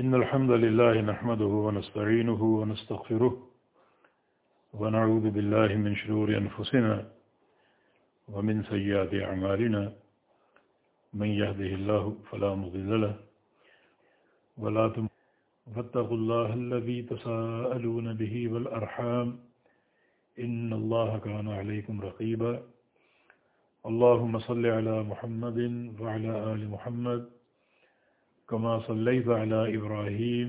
إن الحمد لله نحمده ونستعينه ونستغفره ونعوذ بالله من شرور أنفسنا ومن سيئات أعمالنا. من يهده الله فلا مضل له ولا تم فاتقوا الله الذي تساءلون به والأرحام. إن الله كان عليكم رقيبا. اللهم صل على محمد وعلى آل محمد كما صليت على إبراهيم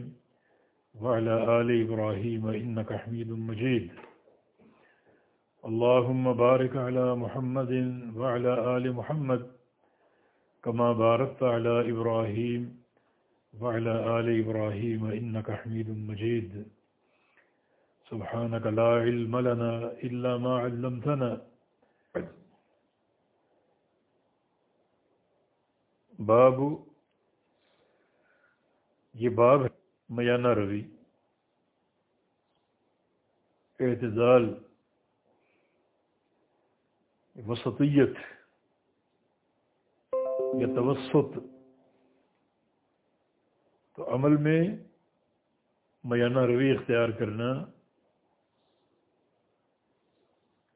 وعلى آل إبراهيم إنك حميد مجيد. اللهم بارك على محمد وعلى آل محمد كما باركت على إبراهيم وعلى آل إبراهيم إنك حميد مجيد. سبحانك لا علم لنا إلا ما علمتنا. باب یہ باب ہے میانہ روی۔ اعتدال وسطیت یا توسط۔ تو عمل میں میانہ روی اختیار کرنا۔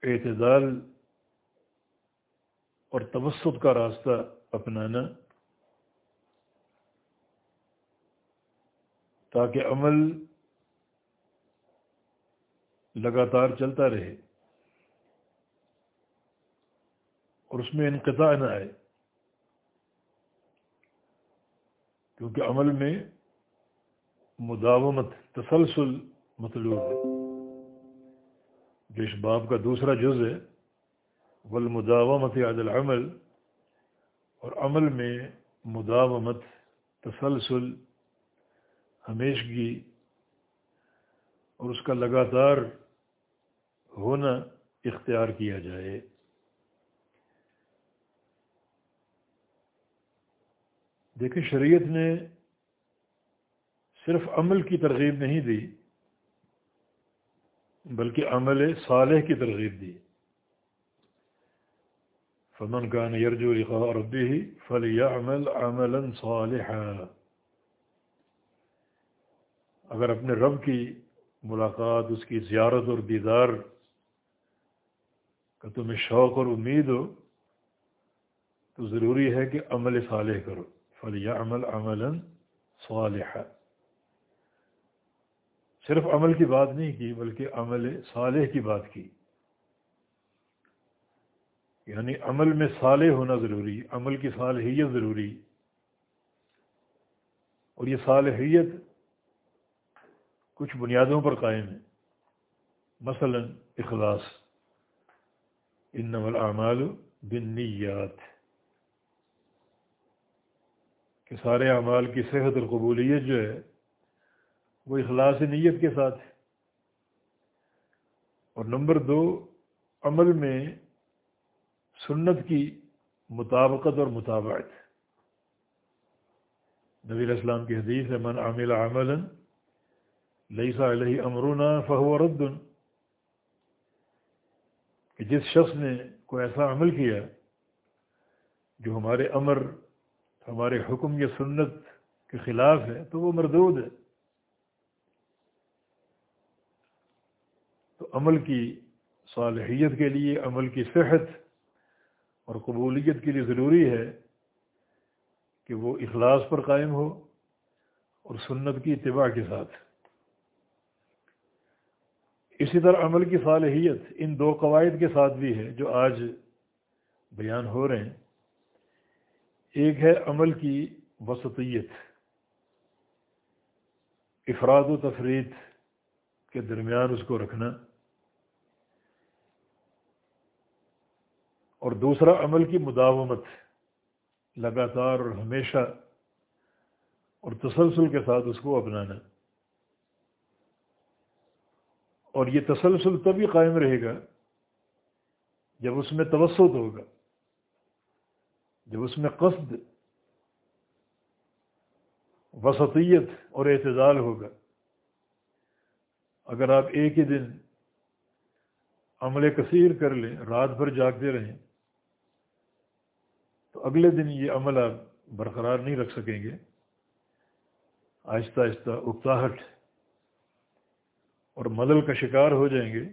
اعتدال اور توسط کا راستہ اپنانا۔ تاکہ عمل لگاتار چلتا رہے اور اس میں انقطاع نہ آئے، کیونکہ عمل میں مداومت، تسلسل مطلوب ہے۔ جو اس باب کا دوسرا جز ہے والمداومت عد العمل، اور عمل میں مداومت، تسلسل ہمیشگی اور اس کا لگاتار ہونا اختیار کیا جائے۔ دیکھیں، شریعت نے صرف عمل کی ترغیب نہیں دی، بلکہ عمل صالح کی ترغیب دی۔ فمن کان یرجو لقاء ربه فلیعمل عملا صالحا۔ اگر اپنے رب کی ملاقات، اس کی زیارت اور دیدار کا تمہیں شوق اور امید ہو، تو ضروری ہے کہ عمل صالح کرو۔ فلیعمل عملا صالحا۔ صرف عمل کی بات نہیں کی، بلکہ عمل صالح کی بات کی۔ یعنی عمل میں صالح ہونا ضروری، عمل کی صالحیت ضروری۔ اور یہ صالحیت کچھ بنیادوں پر قائم ہے مثلا اخلاص ان اعمال بنیات کہ سارے اعمال کی صحت اور قبولیت جو ہے وہ اخلاص نیت کے ساتھ ہے۔ اور نمبر دو، عمل میں سنت کی مطابقت اور مطابعت نبی الاسلام کی حدیث ہے، من عامل عمل لیسا علیہ امرونا فہو رد۔ کہ جس شخص نے کوئی ایسا عمل کیا جو ہمارے امر، ہمارے حکم یا سنت کے خلاف ہے، تو وہ مردود ہے۔ تو عمل کی صالحیت کے لیے، عمل کی صحت اور قبولیت کے لیے ضروری ہے کہ وہ اخلاص پر قائم ہو اور سنت کی اتباع کے ساتھ۔ اسی طرح عمل کی صالحیت ان دو قواعد کے ساتھ بھی ہے جو آج بیان ہو رہے ہیں۔ ایک ہے عمل کی وسطیت، افراد و تفرید کے درمیان اس کو رکھنا۔ اور دوسرا عمل کی مداومت، لگاتار اور ہمیشہ اور تسلسل کے ساتھ اس کو اپنانا۔ اور یہ تسلسل تبھی قائم رہے گا جب اس میں توسط ہوگا، جب اس میں قصد، وسطیت اور اعتدال ہوگا۔ اگر آپ ایک ہی دن عمل کثیر کر لیں، رات بھر جاگتے رہیں، تو اگلے دن یہ عمل آپ برقرار نہیں رکھ سکیں گے۔ آہستہ آہستہ اکتاہٹ اور مدل کا شکار ہو جائیں گے،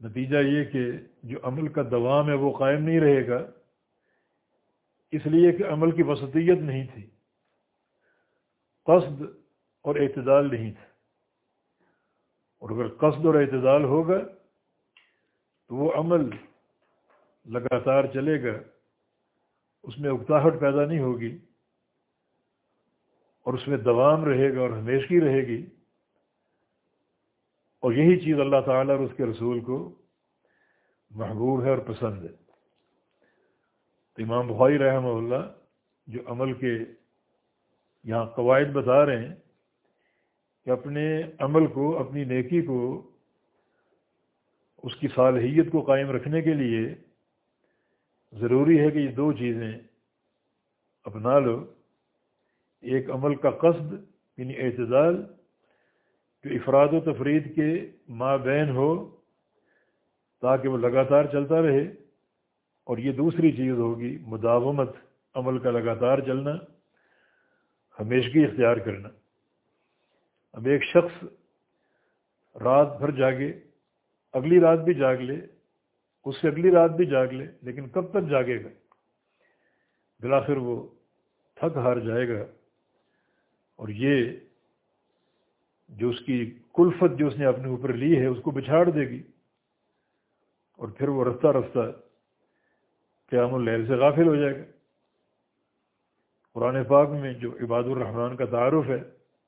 نتیجہ یہ کہ جو عمل کا دوام ہے وہ قائم نہیں رہے گا، اس لیے کہ عمل کی وسطیت نہیں تھی، قصد اور اعتدال نہیں تھا اور اگر قصد اور اعتدال ہوگا تو وہ عمل لگاتار چلے گا، اس میں اکتاہٹ پیدا نہیں ہوگی اور اس میں دوام رہے گا اور ہمیشگی رہے گی۔ اور یہی چیز اللہ تعالیٰ اور اس کے رسول کو محبوب ہے اور پسند ہے۔ تو امام بخاری رحمہ اللہ جو عمل کے یہاں قواعد بتا رہے ہیں کہ اپنے عمل کو، اپنی نیکی کو، اس کی صالحیت کو قائم رکھنے کے لیے ضروری ہے کہ یہ دو چیزیں اپنا لو۔ ایک عمل کا قصد یعنی اعتدال جو افراد و تفرید کے ماں بین ہو، تاکہ وہ لگاتار چلتا رہے، اور یہ دوسری چیز ہوگی مداومت، عمل کا لگاتار چلنا، ہمیشگی اختیار کرنا۔ اب ایک شخص رات بھر جاگے، اگلی رات بھی جاگ لے، اس سے اگلی رات بھی جاگ لے، لیکن کب تک جاگے گا؟ بلاخر وہ تھک ہار جائے گا، اور یہ جو اس کی کلفت جو اس نے اپنے اوپر لی ہے، اس کو بچھاڑ دے گی۔ اور پھر وہ رفتہ رفتہ قیام الحل سے غافل ہو جائے گا۔ قرآن پاک میں جو عباد الرحمن کا تعارف ہے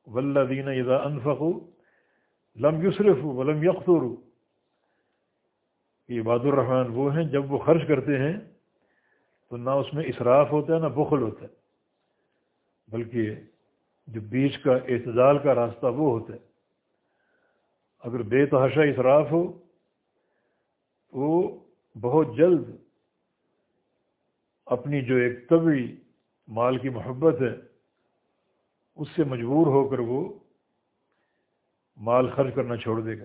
ولدین اذا انفق لم یصرف ولم یقر یہ عباد الرحمن وہ ہیں، جب وہ خرچ کرتے ہیں تو نہ اس میں اصراف ہوتا ہے، نہ بخل ہوتا ہے، بلکہ جو بیچ کا اعتدال کا راستہ وہ ہوتا ہے۔ اگر بے تحاشا اصراف ہو تو بہت جلد اپنی جو ایک طبی مال کی محبت ہے، اس سے مجبور ہو کر وہ مال خرچ کرنا چھوڑ دے گا۔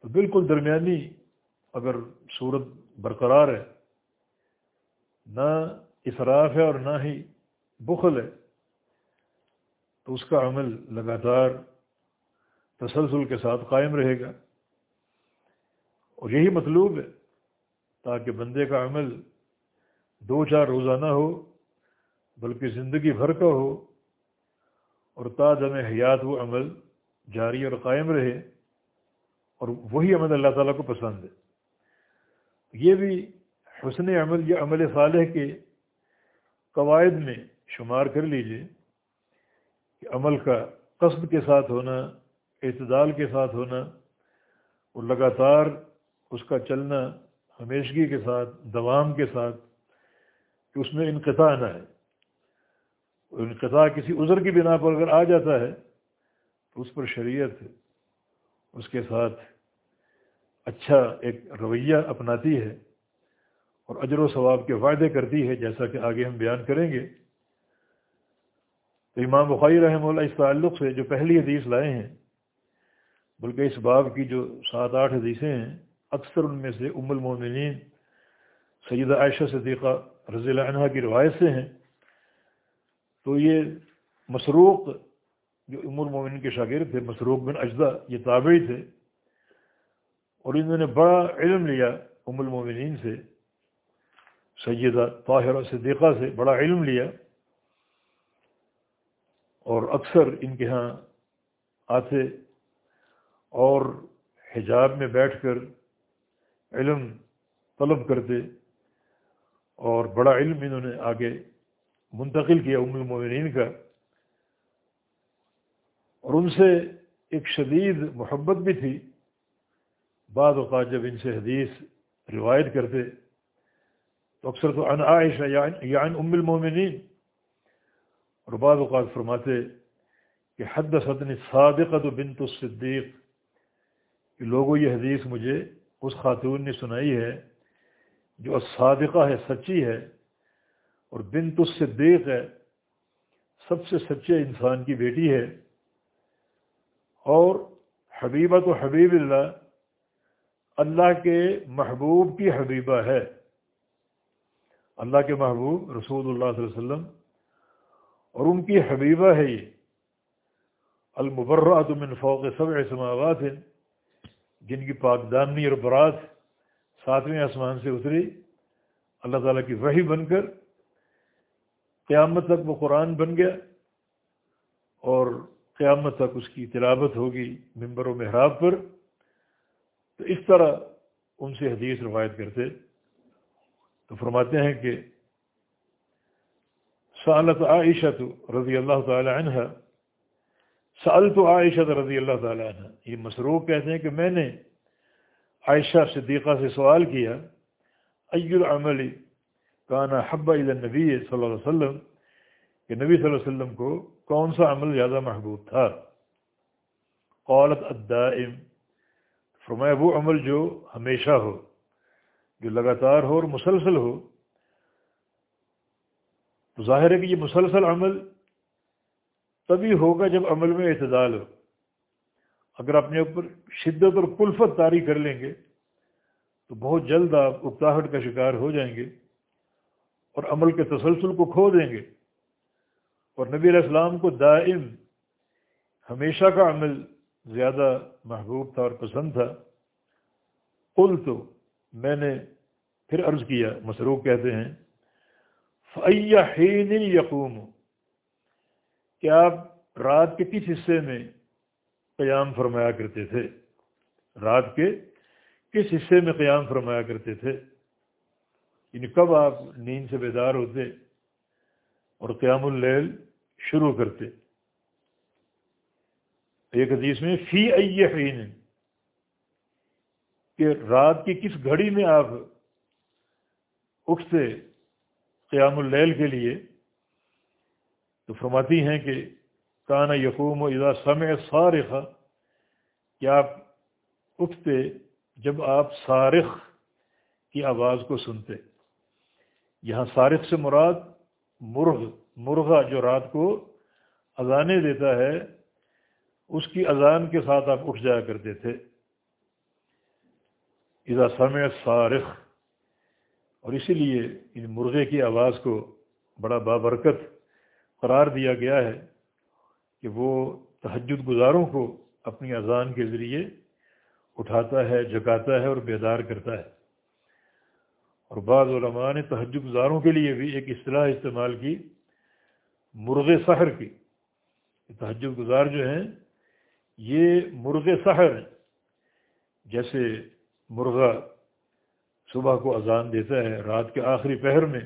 تو بالکل درمیانی اگر صورت برقرار ہے، نہ اصراف ہے اور نہ ہی بخل ہے تو اس کا عمل لگاتار تسلسل کے ساتھ قائم رہے گا۔ اور یہی مطلوب ہے تاکہ بندے کا عمل دو چار روزانہ ہو، بلکہ زندگی بھر کا ہو اور دم حیات وہ عمل جاری اور قائم رہے۔ اور وہی عمل اللہ تعالیٰ کو پسند ہے۔ یہ بھی حسن عمل یا عمل صالح کے قواعد میں شمار کر لیجیے۔ کہ عمل کا قصد کے ساتھ ہونا، اعتدال کے ساتھ ہونا اور لگاتار اس کا چلنا ہمیشگی کے ساتھ، دوام کے ساتھ کہ اس میں انقطاع نہ ہے۔ اور انقطاع کسی عذر کی بنا پر اگر آ جاتا ہے تو اس پر شریعت اس کے ساتھ اچھا ایک رویہ اپناتی ہے اور اجر و ثواب کے وعدے کرتی ہے، جیسا کہ آگے ہم بیان کریں گے۔ تو امام بخاری رحمہ اللہ اس تعلق سے جو پہلی حدیث لائے ہیں، بلکہ اس باب کی جو سات آٹھ حدیثیں ہیں، اکثر ان میں سے ام المومنین، سیدہ عائشہ صدیقہ رضی اللہ عنہ کی روایت سے ہیں۔ تو یہ مسروق جو ام المومن کے شاگرد تھے، مسروق بن اجزا، یہ تابعی تھے۔ اور انہوں نے بڑا علم لیا ام المومنین سے، سیدہ طاہرہ صدیقہ سے بڑا علم لیا۔ اور اکثر ان کے ہاں آتے اور حجاب میں بیٹھ کر علم طلب کرتے اور بڑا علم انہوں نے آگے منتقل کیا ام المومنین کا اور ان سے ایک شدید محبت بھی تھی۔ بعض اوقات جب ان سے حدیث روایت کرتے تو اکثر تو ان عائشہ یا ان ام المومنین۔ اور بعض اوقات فرماتے کہ حد سطن صادقت و بنت الصدیق، کہ لوگوں یہ حدیث مجھے اس خاتون نے سنائی ہے جو صادقہ ہے، سچی ہے، اور بنت الصدیق ہے، سب سے سچے انسان کی بیٹی ہے۔ اور حبیبہ تو حبیب اللہ اللہ کے محبوب کی حبیبہ ہے۔ اللہ کے محبوب رسول اللہ صلی اللہ علیہ وسلم اور ان کی حبیبہ ہے یہ۔ المبرات من فوق سبع سماوات ہیں جن کی پاک دامنی اور برات ساتویں آسمان سے اتری۔ اللہ تعالیٰ کی وحی بن کر قیامت تک وہ قرآن بن گیا اور قیامت تک اس کی تلاوت ہوگی ممبر و محراب پر۔ تو اس طرح ان سے حدیث روایت کرتے۔ تو فرماتے ہیں کہ سالت عائشہ تو رضی اللہ تعالی عنہ سال تو عائشہ رضی اللہ تعالی عنہ یہ مسروق کہتے ہیں کہ میں نے عائشہ صدیقہ سے سوال کیا العمل کانا حبا نبی صلی اللہ علیہ وسلم؟ کہ نبی صلی اللہ علیہ وسلم کو کون سا عمل زیادہ محبوب تھا؟ قولت الدائم. فرمایا، وہ عمل جو ہمیشہ ہو، جو لگاتار ہو اور مسلسل ہو تو ظاہر ہے کہ یہ مسلسل عمل تبھی ہوگا جب عمل میں اعتدال ہو۔ اگر اپنے اوپر شدت اور کلفت طاری کر لیں گے، تو بہت جلد آپ اکتاہٹ کا شکار ہو جائیں گے اور عمل کے تسلسل کو کھو دیں گے۔ اور نبی علیہ السلام کو دائم ہمیشہ کا عمل زیادہ محبوب تھا اور پسند تھا۔ قل تو، میں نے پھر عرض کیا، مسروق کہتے ہیں فعین یقوم کہ آپ رات کے کس حصے میں قیام فرمایا کرتے تھے؟ رات کے کس حصے میں قیام فرمایا کرتے تھے؟ یعنی کب آپ نیند سے بیدار ہوتے اور قیام اللیل شروع کرتے؟ ایک حدیث میں فی عین کہ رات کی کس گھڑی میں آپ اٹھتے قیام اللیل کے لیے تو فرماتی ہیں کہ کانا یقوم و ادا سمع سارخ کہ آپ اٹھتے جب آپ سارخ کی آواز کو سنتے۔ یہاں سارخ سے مراد مرغ، مرغہ جو رات کو اذانے دیتا ہے، اس کی اذان کے ساتھ آپ اٹھ جایا کرتے تھے۔ اذا سمع سارخ اور اسی لیے ان مرغے کی آواز کو بڑا بابرکت قرار دیا گیا ہے کہ وہ تہجد گزاروں کو اپنی اذان کے ذریعے اٹھاتا ہے جگاتا ہے اور بیدار کرتا ہے۔ اور بعض علماء نے تہجد گزاروں کے لیے بھی ایک اصطلاح استعمال کی مرغ سحر کی۔ تہجد گزار جو ہیں، یہ مرغ سحر جیسے مرغہ صبح کو اذان دیتا ہے، رات کے آخری پہر میں۔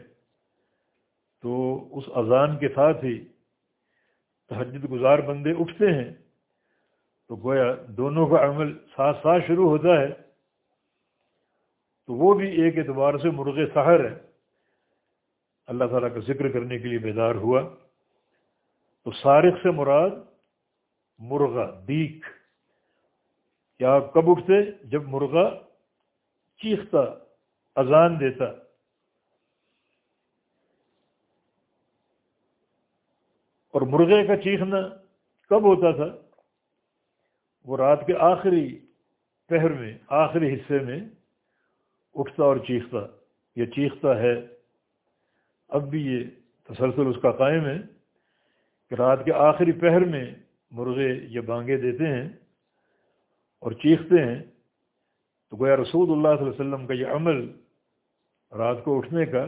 تو اس اذان کے ساتھ ہی تہجد گزار بندے اٹھتے ہیں۔ تو گویا دونوں کا عمل ساتھ ساتھ شروع ہوتا ہے۔ تو وہ بھی ایک اعتبار سے مرغ سحر ہے۔ اللہ تعالیٰ کا ذکر کرنے کے لیے بیدار ہوا۔ تو سارق سے مراد مرغا دیکھ۔ کیا کب اٹھتے؟ جب مرغا چیختا اذان دیتا۔ اور مرغے کا چیخنا کب ہوتا تھا؟ وہ رات کے آخری پہر میں، آخری حصے میں اٹھتا اور چیختا۔ یہ چیختا ہے۔ اب بھی یہ تسلسل اس کا قائم ہے کہ رات کے آخری پہر میں مرغے یہ بانگے دیتے ہیں اور چیختے ہیں۔ تو گویا رسول اللہ صلی اللہ علیہ وسلم کا یہ عمل رات کو اٹھنے کا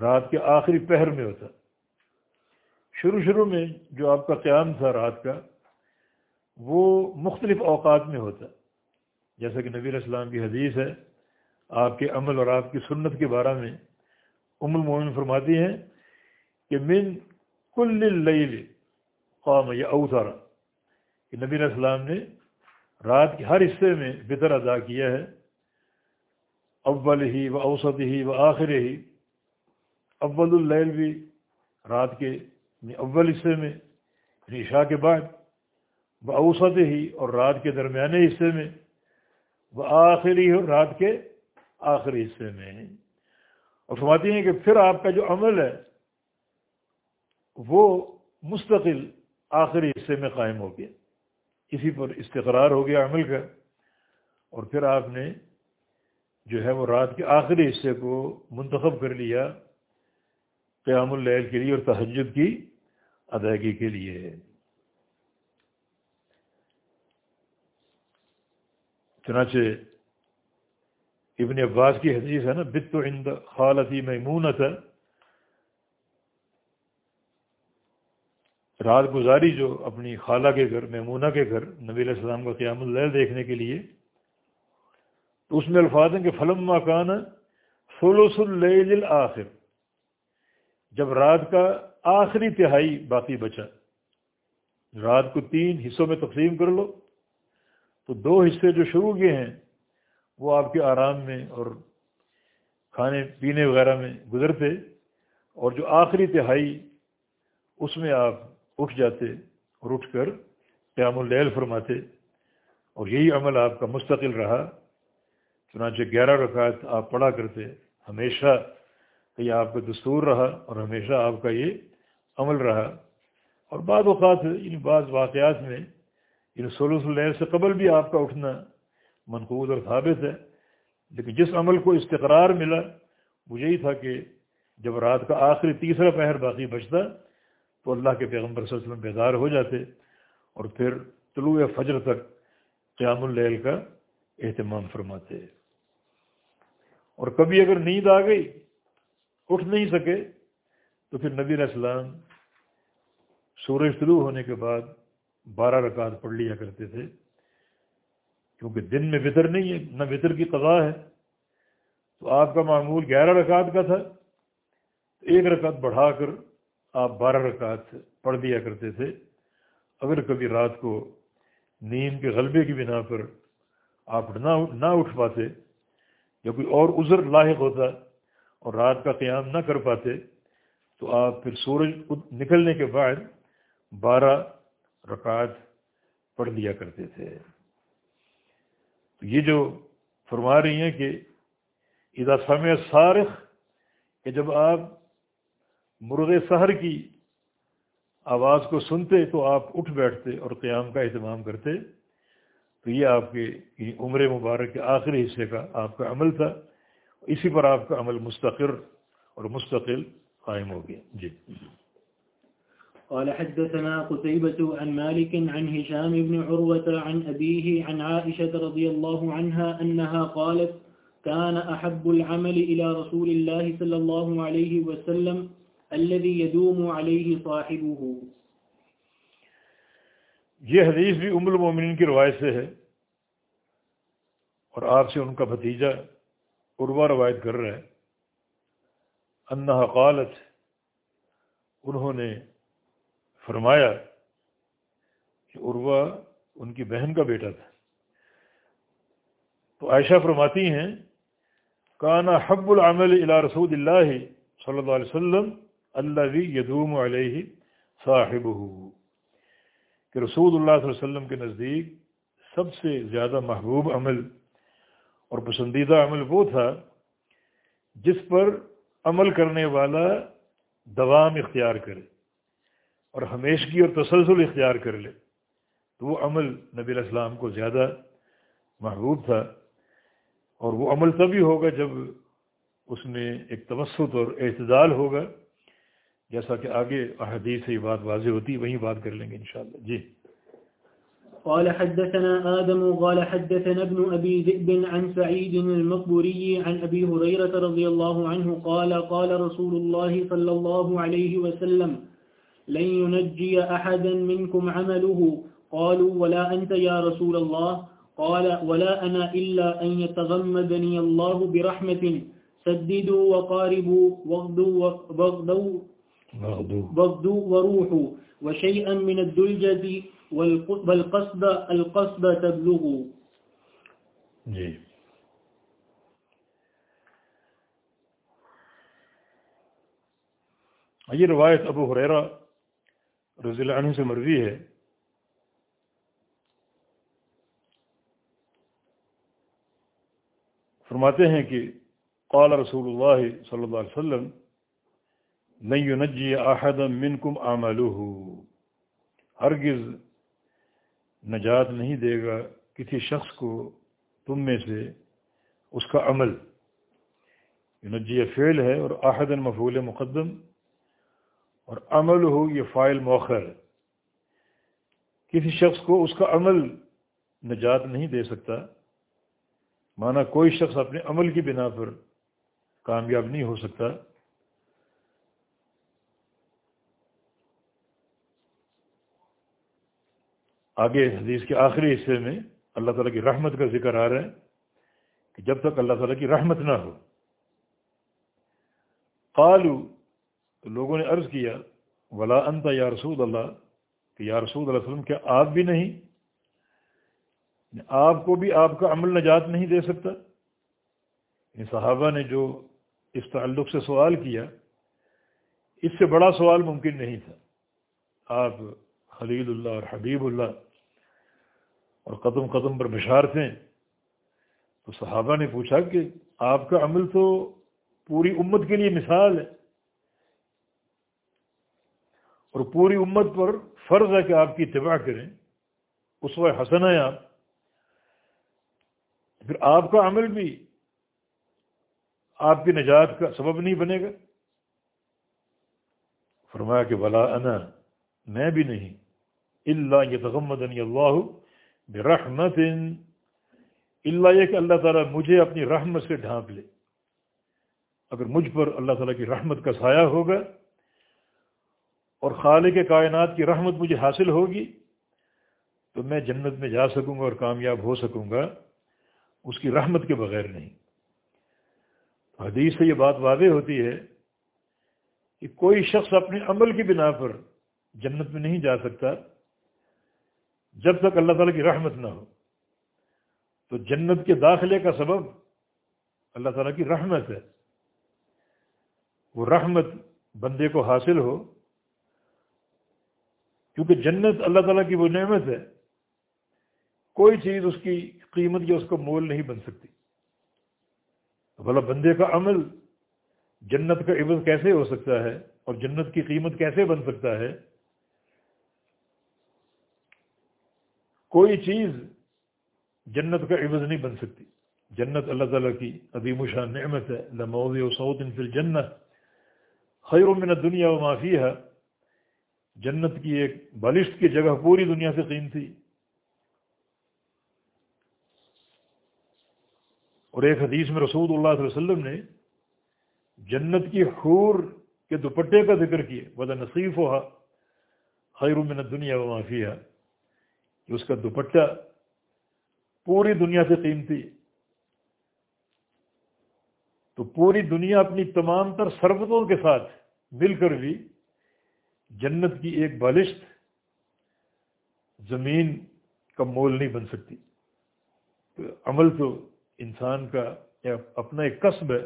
رات کے آخری پہر میں ہوتا۔ شروع شروع میں جو آپ کا قیام تھا رات کا، وہ مختلف اوقات میں ہوتا۔ جیسا کہ نبی علیہ السلام کی حدیث ہے، آپ کے عمل اور آپ کی سنت کے بارے میں ام المومن فرماتی ہیں کہ من کل اللیل قام یا اوتارا کہ نبی علیہ السلام نے رات کے ہر حصے میں بطر ادا کیا ہے۔ اول ہی و اوسط ہی و آخر ہی اول اللیل بھی رات کے یعنی اول حصے میں یعنی عشاء کے بعد وہ اوسط ہی اور رات کے درمیانے حصے میں وہ آخری اور رات کے آخری حصے میں۔ اور فرماتی ہیں کہ پھر آپ کا جو عمل ہے، وہ مستقل آخری حصے میں قائم ہو گیا۔ اسی پر استقرار ہو گیا عمل کا۔ اور پھر آپ نے جو ہے وہ رات کے آخری حصے کو منتخب کر لیا قیام اللیل کے لیے اور تہجد کی ادائیگی کے لیے۔ چنانچہ ابن عباس کی حدیث ہے نا بت و ہند خالتی میمونت ہے رات گزاری جو اپنی خالہ کے گھر، میمونہ کے گھر، نبی علیہ السلام کا قیام اللیل دیکھنے کے لیے تو اس میں الفاظ ہیں کہ فلم مکان فلوس اللیل الآخر۔ جب رات کا آخری تہائی باقی بچا، رات کو تین حصوں میں تقسیم کر لو، تو دو حصے جو شروع کے ہیں، وہ آپ کے آرام میں اور کھانے پینے وغیرہ میں گزرتے اور جو آخری تہائی، اس میں آپ اٹھ جاتے اور اٹھ کر قیام اللیل فرماتے اور یہی عمل آپ کا مستقل رہا۔ چنانچہ گیارہ رکعت آپ پڑھا کرتے، ہمیشہ یہ آپ کا دستور رہا اور ہمیشہ آپ کا یہ عمل رہا۔ اور بعض اوقات ان بعض واقعات میں ان سولوس اللیل سے قبل بھی آپ کا اٹھنا منقود اور ثابت ہے، لیکن جس عمل کو استقرار ملا، وہ یہی تھا کہ جب رات کا آخری تیسرا پہر باقی بچتا، تو اللہ کے پیغمبر صلی اللہ علیہ وسلم بیدار ہو جاتے اور پھر طلوع فجر تک قیام اللیل کا اہتمام فرماتے۔ اور کبھی اگر نیند آ گئی، اٹھ نہیں سکے، تو پھر نبی علیہ السلام سورج طلوع ہونے کے بعد بارہ رکعت پڑھ لیا کرتے تھے۔ کیونکہ دن میں وطر نہیں ہے، نہ وطر کی قضا ہے۔ تو آپ کا معمول گیارہ رکعت کا تھا۔ ایک رکعت بڑھا کر آپ بارہ رکعت پڑھ دیا کرتے تھے۔ اگر کبھی رات کو نیند کے غلبے کی بنا پر آپ نہ نہ اٹھ پاتے یا کوئی اور عذر لاحق ہوتا اور رات کا قیام نہ کر پاتے، تو آپ پھر سورج نکلنے کے بعد بارہ رکعت پڑھ لیا کرتے تھے۔ تو یہ جو فرما رہی ہیں کہ ادا سمع سارخ کہ جب آپ مرغ سحر کی آواز کو سنتے تو آپ اٹھ بیٹھتے اور قیام کا اہتمام کرتے۔ تو یہ آپ کے عمر مبارک کے آخری حصے کا آپ کا عمل تھا۔ اسی پر آپ کا عمل مستقر اور مستقل قائم ہو گیا۔ جی۔ قال حدثنا قتيبة عن مالك عن هشام بن عروة عن أبيه عن عائشة رضي الله عنها أنها قالت كان أحب العمل إلى رسول الله صلى الله عليه وسلم الذي يدوم عليه صاحبه. یہ حدیث بھی ام المومنین کی روایت سے ہے اور آپ سے ان کا بھتیجا عروا روایت کر رہا ہے۔ انہا قالت، انہوں نے فرمایا کہ عروا ان کی بہن کا بیٹا تھا۔ تو عائشہ فرماتی ہیں، کانا حب العمل الى رسول اللہ صلی اللہ علیہ وسلم اللہ یدوم علیہ صاحب کہ رسول اللہ صلی اللہ علیہ وسلم کے نزدیک سب سے زیادہ محبوب عمل اور پسندیدہ عمل وہ تھا جس پر عمل کرنے والا دوام اختیار کرے اور ہمیشگی اور تسلسل اختیار کر لے، تو وہ عمل نبی علیہ السلام کو زیادہ محبوب تھا۔ اور وہ عمل تبھی ہوگا جب اس میں ایک توسط اور اعتدال ہوگا۔ جیسا کہ آگے احادیث سے یہ بات واضح ہوتی وہیں بات کر لیں گے انشاءاللہ۔ جی۔ قال حدثنا آدم، قال حدثنا ابن أبي ذئب عن سعيد المقبوري عن أبي هريرة رضي الله عنه قال قال رسول الله صلى الله عليه وسلم، لن ينجي أحدا منكم عمله. قالوا، ولا أنت يا رسول الله. قال، ولا أنا إلا أن يتغمدني الله برحمة. سددوا وقاربوا واغدوا واغدوا وروحوا وشيئا من الدلجة والقصد القصد تبلغوا جی. یہ روایت ابو حریرہ رضی اللہ عنہ سے مروی ہے۔ فرماتے ہیں کہ قال رسول اللہ صلی اللہ علیہ وسلم نجی احد منکم عملہ ہرگز نجات نہیں دے گا کسی شخص کو تم میں سے اس کا عمل. نجی فعل ہے اور احد مفعول مقدم اور عمل ہو یہ فائل موخر ہے. کسی شخص کو اس کا عمل نجات نہیں دے سکتا. مانا کوئی شخص اپنے عمل کی بنا پر کامیاب نہیں ہو سکتا. آگے حدیث کے آخری حصے میں اللہ تعالیٰ کی رحمت کا ذکر آ رہا ہے کہ جب تک اللہ تعالیٰ کی رحمت نہ ہو۔ قالو تو لوگوں نے عرض کیا، ولا انت یا رسول اللہ کہ یا رسول اللہ وسلم، کیا آپ بھی نہیں؟ آپ کو بھی آپ کا عمل نجات نہیں دے سکتا؟ ان صحابہ نے جو اس تعلق سے سوال کیا، اس سے بڑا سوال ممکن نہیں تھا۔ آپ خلیل اللہ اور حبیب اللہ اور قدم قدم پر بشار تھے۔ تو صحابہ نے پوچھا کہ آپ کا عمل تو پوری امت کے لیے مثال ہے۔ اور پوری امت پر فرض ہے کہ آپ کی اتباع کریں۔ اس وقت حسن ہے آپ۔ پھر آپ کا عمل بھی آپ کی نجات کا سبب نہیں بنے گا۔ فرمایا کہ بلا انا میں بھی نہیں۔ اللہ یہ تغمدنی اللہ برحمت اللہ یہ کہ اللہ تعالیٰ مجھے اپنی رحمت سے ڈھانپ لے۔ اگر مجھ پر اللہ تعالیٰ کی رحمت کا سایہ ہوگا اور خالق کائنات کی رحمت مجھے حاصل ہوگی، تو میں جنت میں جا سکوں گا اور کامیاب ہو سکوں گا، اس کی رحمت کے بغیر نہیں۔ حدیث سے یہ بات واضح ہوتی ہے کہ کوئی شخص اپنے عمل کی بنا پر جنت میں نہیں جا سکتا جب تک اللہ تعالیٰ کی رحمت نہ ہو۔ تو جنت کے داخلے کا سبب اللہ تعالیٰ کی رحمت ہے۔ وہ رحمت بندے کو حاصل ہو۔ کیونکہ جنت اللہ تعالیٰ کی وہ نعمت ہے۔ کوئی چیز اس کی قیمت یا اس کا مول نہیں بن سکتی۔ بھلا بندے کا عمل جنت کا عبض کیسے ہو سکتا ہے اور جنت کی قیمت کیسے بن سکتا ہے؟ کوئی چیز جنت کا عوض نہیں بن سکتی۔ جنت اللہ تعالیٰ کی عظیم شان نعمت ہے۔ لمود و سعود فی الجنت خیر من دنیا و معافی ہے جنت کی ایک بالشت کی جگہ پوری دنیا سے قیمتی۔ اور ایک حدیث میں رسول اللہ صلی اللہ علیہ وسلم نے جنت کی حور کے دوپٹے کا ذکر کیے۔ بدا نصیف ہوا خیر من دنیا و معافی ہے اس کا دوپٹہ پوری دنیا سے قیمتی تو پوری دنیا اپنی تمام تر سربتوں کے ساتھ مل کر بھی جنت کی ایک بالشت زمین کا مول نہیں بن سکتی۔ تو عمل تو انسان کا اپنا ایک قصب ہے۔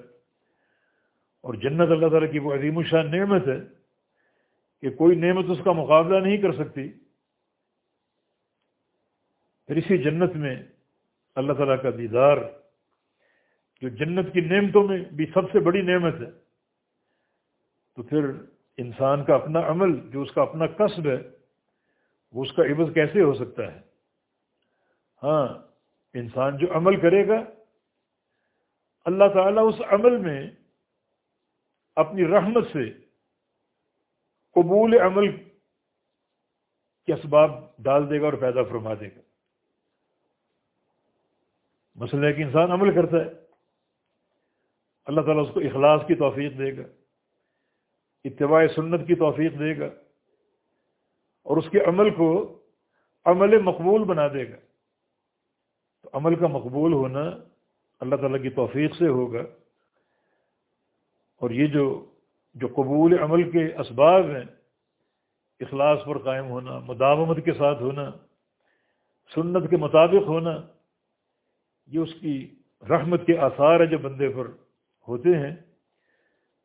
اور جنت اللہ تعالیٰ کی وہ عظیم الشان نعمت ہے کہ کوئی نعمت اس کا مقابلہ نہیں کر سکتی۔ پھر اسی جنت میں اللہ تعالیٰ کا دیدار، جو جنت کی نعمتوں میں بھی سب سے بڑی نعمت ہے، تو پھر انسان کا اپنا عمل، جو اس کا اپنا قصب ہے، وہ اس کا عوض کیسے ہو سکتا ہے؟ ہاں انسان جو عمل کرے گا، اللہ تعالیٰ اس عمل میں اپنی رحمت سے قبول عمل کے اسباب ڈال دے گا اور پیدا فرما دے گا۔ مسئلہ ہے کہ انسان عمل کرتا ہے۔ اللہ تعالیٰ اس کو اخلاص کی توفیق دے گا، اتباع سنت کی توفیق دے گا اور اس کے عمل کو عمل مقبول بنا دے گا۔ تو عمل کا مقبول ہونا اللہ تعالیٰ کی توفیق سے ہوگا۔ اور یہ جو جو قبول عمل کے اسباب ہیں، اخلاص پر قائم ہونا، مداومت کے ساتھ ہونا، سنت کے مطابق ہونا یہ اس کی رحمت کے آثار ہے جو بندے پر ہوتے ہیں۔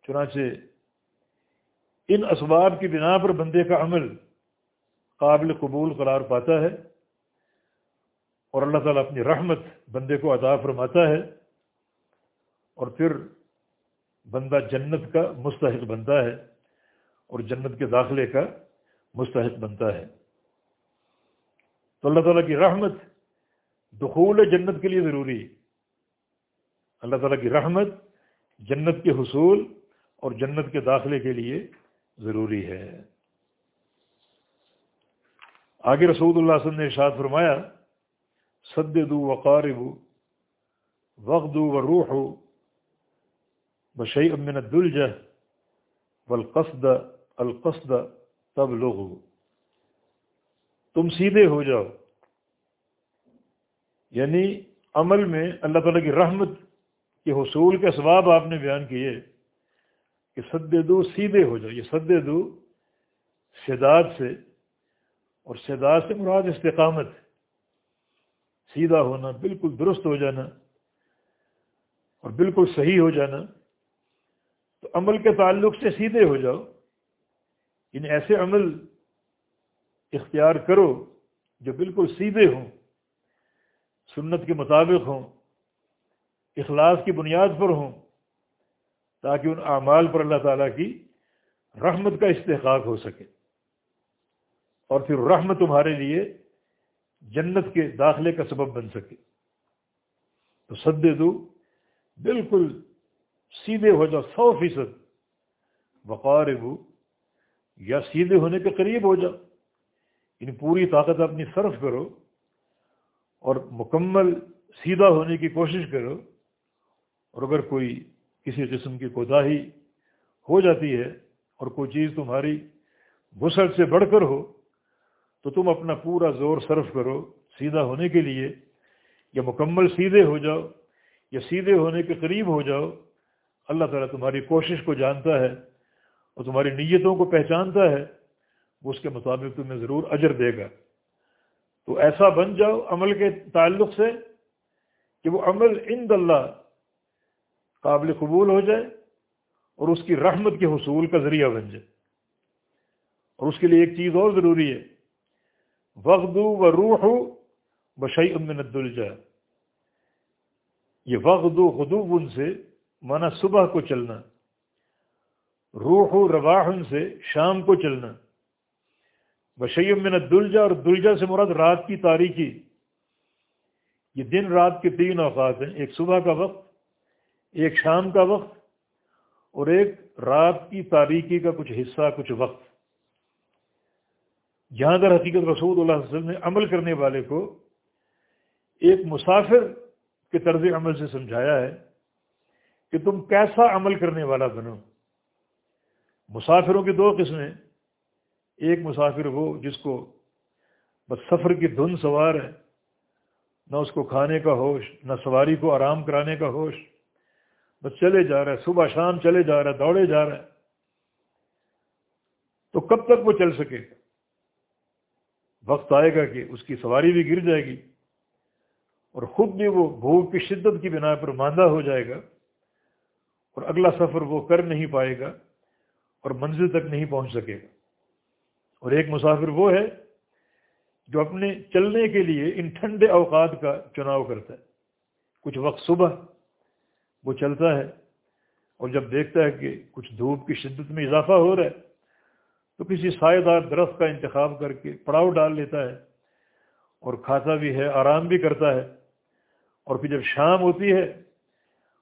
چنانچہ ان اسباب کی بنا پر بندے کا عمل قابل قبول قرار پاتا ہے اور اللہ تعالیٰ اپنی رحمت بندے کو عطا فرماتا ہے اور پھر بندہ جنت کا مستحق بنتا ہے اور جنت کے داخلے کا مستحق بنتا ہے۔ تو اللہ تعالیٰ کی رحمت دخول جنت کے لیے ضروری ہے۔ اللہ تعالیٰ کی رحمت جنت کے حصول اور جنت کے داخلے کے لیے ضروری ہے۔ آگے رسول اللہ صلی اللہ علیہ وسلم نے ارشاد فرمایا سد دو وقارب وقد و روح بشئی امن الدلجہ، والقصد، القصد تب لوگ تم سیدھے ہو جاؤ۔ یعنی عمل میں اللہ تعالیٰ کی رحمت کے حصول کے اسباب آپ نے بیان کیے کہ سد دو سیدھے ہو جاؤ یہ سد دو سداد سے، اور سداد سے مراد استقامت، سیدھا ہونا، بالکل درست ہو جانا اور بالکل صحیح ہو جانا۔ تو عمل کے تعلق سے سیدھے ہو جاؤ ان ایسے عمل اختیار کرو جو بالکل سیدھے ہوں۔ سنت کے مطابق ہوں، اخلاص کی بنیاد پر ہوں، تاکہ ان اعمال پر اللہ تعالیٰ کی رحمت کا استحقاق ہو سکے۔ اور پھر رحمت تمہارے لیے جنت کے داخلے کا سبب بن سکے۔ تو سد دو بالکل سیدھے ہو جاؤ، سو فیصد۔ وقار یا سیدھے ہونے کے قریب ہو جاؤ۔ ان پوری طاقت اپنی صرف کرو۔ اور مکمل سیدھا ہونے کی کوشش کرو اور اگر کوئی کسی قسم کی کوتاہی ہو جاتی ہے اور کوئی چیز تمہاری وسعت سے بڑھ کر ہو، تو تم اپنا پورا زور صرف کرو سیدھا ہونے کے لیے، یا مکمل سیدھے ہو جاؤ، یا سیدھے ہونے کے قریب ہو جاؤ۔ اللہ تعالیٰ تمہاری کوشش کو جانتا ہے اور تمہاری نیتوں کو پہچانتا ہے، وہ اس کے مطابق تمہیں ضرور اجر دے گا۔ تو ایسا بن جاؤ عمل کے تعلق سے کہ وہ عمل ان اللہ قابل قبول ہو جائے اور اس کی رحمت کے حصول کا ذریعہ بن جائے۔ اور اس کے لیے ایک چیز اور ضروری ہے۔ وقد و روح بشئی امن الجا یہ وقد و غدوب ان سے مانا صبح کو چلنا، روح و رواحن سے شام کو چلنا۔ بشئی امن الدلجا اور دلجا سے مراد رات کی تاریخی۔ یہ دن رات کے تین اوقات ہیں، ایک صبح کا وقت، ایک شام کا وقت، اور ایک رات کی تاریخی کا کچھ حصہ، کچھ وقت۔ جہاں در حقیقت رسول اللہ علیہ وسلم نے عمل کرنے والے کو ایک مسافر کے طرز عمل سے سمجھایا ہے کہ تم کیسا عمل کرنے والا بنو۔ مسافروں کی دو قسمیں ایک مسافر وہ جس کو بس سفر کی دھن سوار ہے، نہ اس کو کھانے کا ہوش، نہ سواری کو آرام کرانے کا ہوش۔ بس چلے جا رہا ہے، صبح شام چلے جا رہا ہے، دوڑے جا رہا ہے۔ تو کب تک وہ چل سکے؟ وقت آئے گا کہ اس کی سواری بھی گر جائے گی۔ اور خود بھی وہ بھوک کی شدت کی بنا پر ماندہ ہو جائے گا۔ اور اگلا سفر وہ کر نہیں پائے گا اور منزل تک نہیں پہنچ سکے گا۔ اور ایک مسافر وہ ہے جو اپنے چلنے کے لیے ان ٹھنڈے اوقات کا چناؤ کرتا ہے۔ کچھ وقت صبح وہ چلتا ہے اور جب دیکھتا ہے کہ کچھ دھوپ کی شدت میں اضافہ ہو رہا ہے تو کسی سائے دار درخت کا انتخاب کر کے پڑاؤ ڈال لیتا ہے اور کھاتا بھی ہے، آرام بھی کرتا ہے۔ اور پھر جب شام ہوتی ہے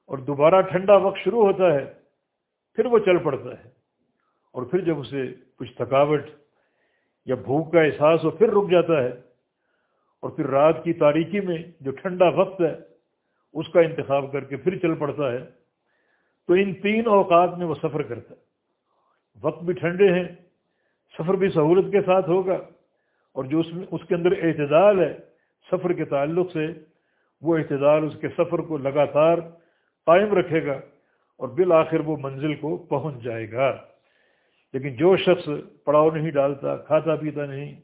اور دوبارہ ٹھنڈا وقت شروع ہوتا ہے، پھر وہ چل پڑتا ہے۔ اور پھر جب اسے کچھ تھکاوٹ یا بھوک کا احساس ہو پھر رک جاتا ہے۔ اور پھر رات کی تاریکی میں جو ٹھنڈا وقت ہے، اس کا انتخاب کر کے پھر چل پڑتا ہے۔ تو ان تین اوقات میں وہ سفر کرتا ہے۔ وقت بھی ٹھنڈے ہیں، سفر بھی سہولت کے ساتھ ہوگا۔ اور جو اس میں، اس کے اندر اعتدال ہے، سفر کے تعلق سے وہ اعتدال اس کے سفر کو لگاتار قائم رکھے گا اور بالآخر وہ منزل کو پہنچ جائے گا۔ لیکن جو شخص پڑاؤ نہیں ڈالتا، کھاتا پیتا نہیں،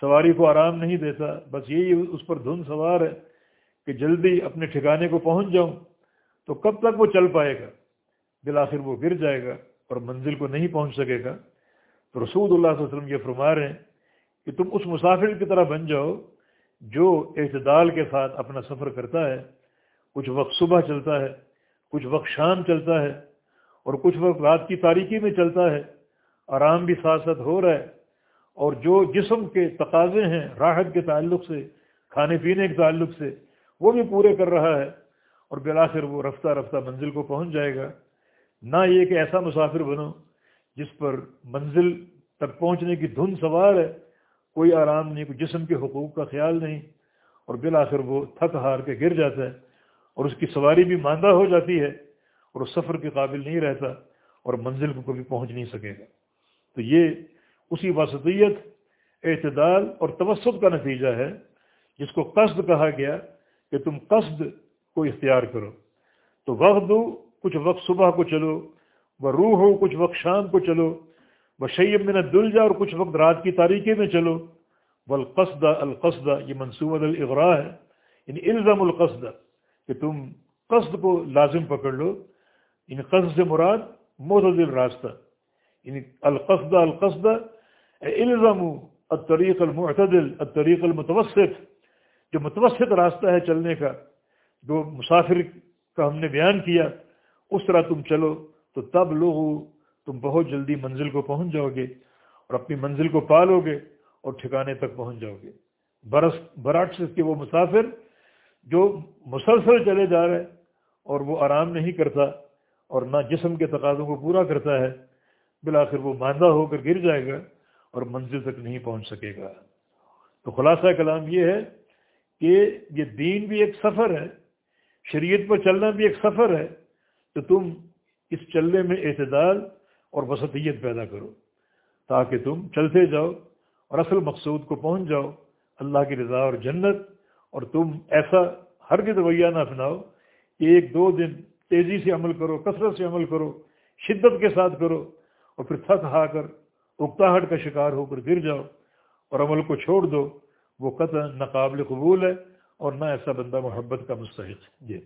سواری کو آرام نہیں دیتا، بس یہی اس پر دھن سوار ہے کہ جلدی اپنے ٹھکانے کو پہنچ جاؤں تو کب تک وہ چل پائے گا؟ بالآخر وہ گر جائے گا اور منزل کو نہیں پہنچ سکے گا۔ تو رسول اللہ صلی اللہ علیہ وسلم یہ فرما رہے ہیں کہ تم اس مسافر کی طرح بن جاؤ جو اعتدال کے ساتھ اپنا سفر کرتا ہے۔ کچھ وقت صبح چلتا ہے، کچھ وقت شام چلتا ہے اور کچھ وقت رات کی تاریکی میں چلتا ہے۔ آرام بھی ساتھ ساتھ ہو رہا ہے اور جو جسم کے تقاضے ہیں، راحت کے تعلق سے، کھانے پینے کے تعلق سے، وہ بھی پورے کر رہا ہے اور بلاخر وہ رفتہ رفتہ منزل کو پہنچ جائے گا۔ نہ یہ کہ ایسا مسافر بنو جس پر منزل تک پہنچنے کی دھن سوار ہے، کوئی آرام نہیں، کوئی جسم کے حقوق کا خیال نہیں اور بالآخر وہ تھک ہار کے گر جاتا ہے اور اس کی سواری بھی ماندہ ہو جاتی ہے اور اس سفر کے قابل نہیں رہتا اور منزل کو کبھی پہنچ نہیں سکے گا۔ تو یہ اسی واسطیت، اعتدال اور توسط کا نتیجہ ہے، جس کو قصد کہا گیا کہ تم قصد کو اختیار کرو۔ تو وقت دو کچھ وقت صبح کو چلو وہ روح ہو کچھ وقت شام کو چلو وہ شیب میں نہ دل جا اور کچھ وقت رات کی تاریخی میں چلو۔ وہ القصدہ القصدہ یہ منصوبہ الغرا ہے یعنی الزم القصدہ کہ تم قصد کو لازم پکڑ لو۔ ان قصد سے مراد معتدل راستہ۔ یعنی القصدہ القصدہ الزم الطریق المعتدل الطریق المتوسط، جو متوسط راستہ ہے چلنے کا، جو مسافر کا ہم نے بیان کیا، اس طرح تم چلو تو تب لوگ تم بہت جلدی منزل کو پہنچ جاؤ گے اور اپنی منزل کو پالو گے اور ٹھکانے تک پہنچ جاؤ گے۔ برس، براٹ کے وہ مسافر جو مسلسل چلے جا رہے اور وہ آرام نہیں کرتا اور نہ جسم کے تقاضوں کو پورا کرتا ہے بالآخر وہ ماندہ ہو کر گر جائے گا اور منزل تک نہیں پہنچ سکے گا۔ تو خلاصہ کلام یہ ہے کہ یہ دین بھی ایک سفر ہے، شریعت پر چلنا بھی ایک سفر ہے، تو تم اس چلنے میں اعتدال اور وسطیت پیدا کرو تاکہ تم چلتے جاؤ اور اصل مقصود کو پہنچ جاؤ، اللہ کی رضا اور جنت، اور تم ایسا ہر کے رویہ نہ اپناؤ کہ ایک دو دن تیزی سے عمل کرو، کثرت سے عمل کرو، شدت کے ساتھ کرو اور پھر تھک ہا کر اکتاہٹ کا شکار ہو کر گر جاؤ اور عمل کو چھوڑ دو، وہ قطع ناقابل قبول ہے اور نہ ایسا بندہ محبت کا مستحق جی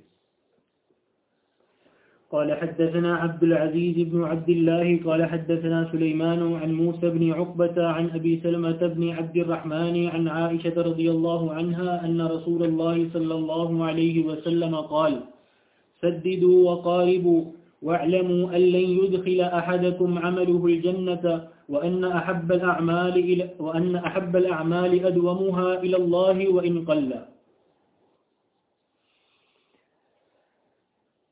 قال حدثنا عبد العزيز بن عبد الله، قال حدثنا سليمان عن موسى بن عقبة عن أبي سلمة بن عبد الرحمن عن عائشة رضي الله عنها أن رسول الله صلى الله عليه وسلم قال سددوا وقاربوا. واعلموا أن لن يدخل أحدكم عمله الجنة وأن أحب الأعمال, إلى وأن أحب الأعمال أدومها إلى الله وإن قل.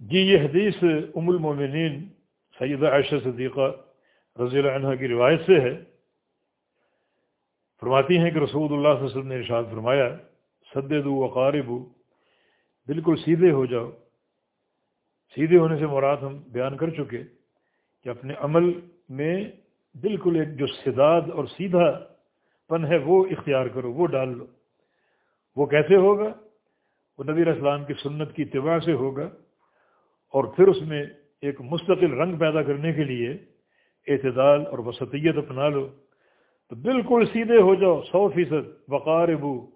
جی یہ حدیث ام المومنین سیدہ عائشہ صدیقہ رضی اللہ عنہ کی روایت سے ہے۔ فرماتی ہیں کہ رسول اللہ صلی اللہ علیہ وسلم نے ارشاد فرمایا سدد وقارب بالکل سیدھے ہو جاؤ۔ سیدھے ہونے سے مراد ہم بیان کر چکے کہ اپنے عمل میں بالکل ایک جو سداد اور سیدھا پن ہے وہ اختیار کرو، وہ ڈال لو۔ وہ کیسے ہوگا؟ وہ نبی اسلام کی سنت کی اتباع سے ہوگا اور پھر اس میں ایک مستقل رنگ پیدا کرنے کے لیے اعتدال اور وسطیت اپنا لو۔ تو بالکل سیدھے ہو جاؤ، سو فیصد وقار بو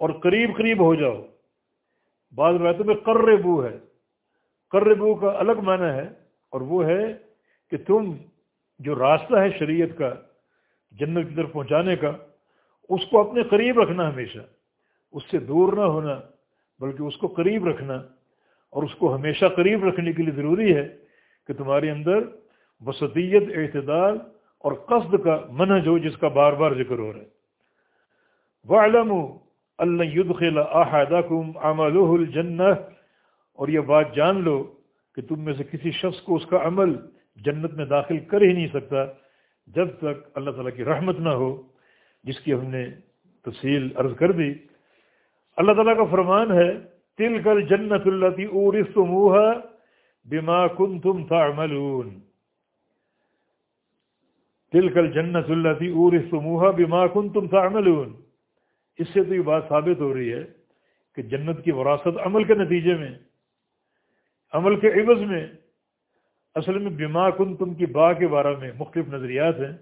اور قریب قریب ہو جاؤ۔ بعض باتوں میں قر بو ہے۔ قر بو کا الگ معنی ہے اور وہ ہے کہ تم جو راستہ ہے شریعت کا، جنت کی طرف پہنچانے کا، اس کو اپنے قریب رکھنا ہمیشہ۔ اس سے دور نہ ہونا، بلکہ اس کو قریب رکھنا۔ اور اس کو ہمیشہ قریب رکھنے کے لیے ضروری ہے کہ تمہارے اندر وسطیت، اعتدال اور قصد کا منج ہو، جس کا بار بار ذکر ہو رہا ہے۔ وہ علم اللہ احدہ کم عمل اور یہ بات جان لو کہ تم میں سے کسی شخص کو اس کا عمل جنت میں داخل کر ہی نہیں سکتا جب تک اللہ تعالیٰ کی رحمت نہ ہو، جس کی ہم نے تفصیل عرض کر دی۔ اللہ تعالیٰ کا فرمان ہے تل کل جنت اللہ اورس تم بما کن تم تعملون۔ تل کل جنت اللہ اورس تم بما کن تم تعملون۔ اس سے تو یہ بات ثابت ہو رہی ہے کہ جنت کی وراثت عمل کے نتیجے میں عمل کے عوض میں اصل میں بیما کن تم کی با کے بارے میں مختلف نظریات ہیں،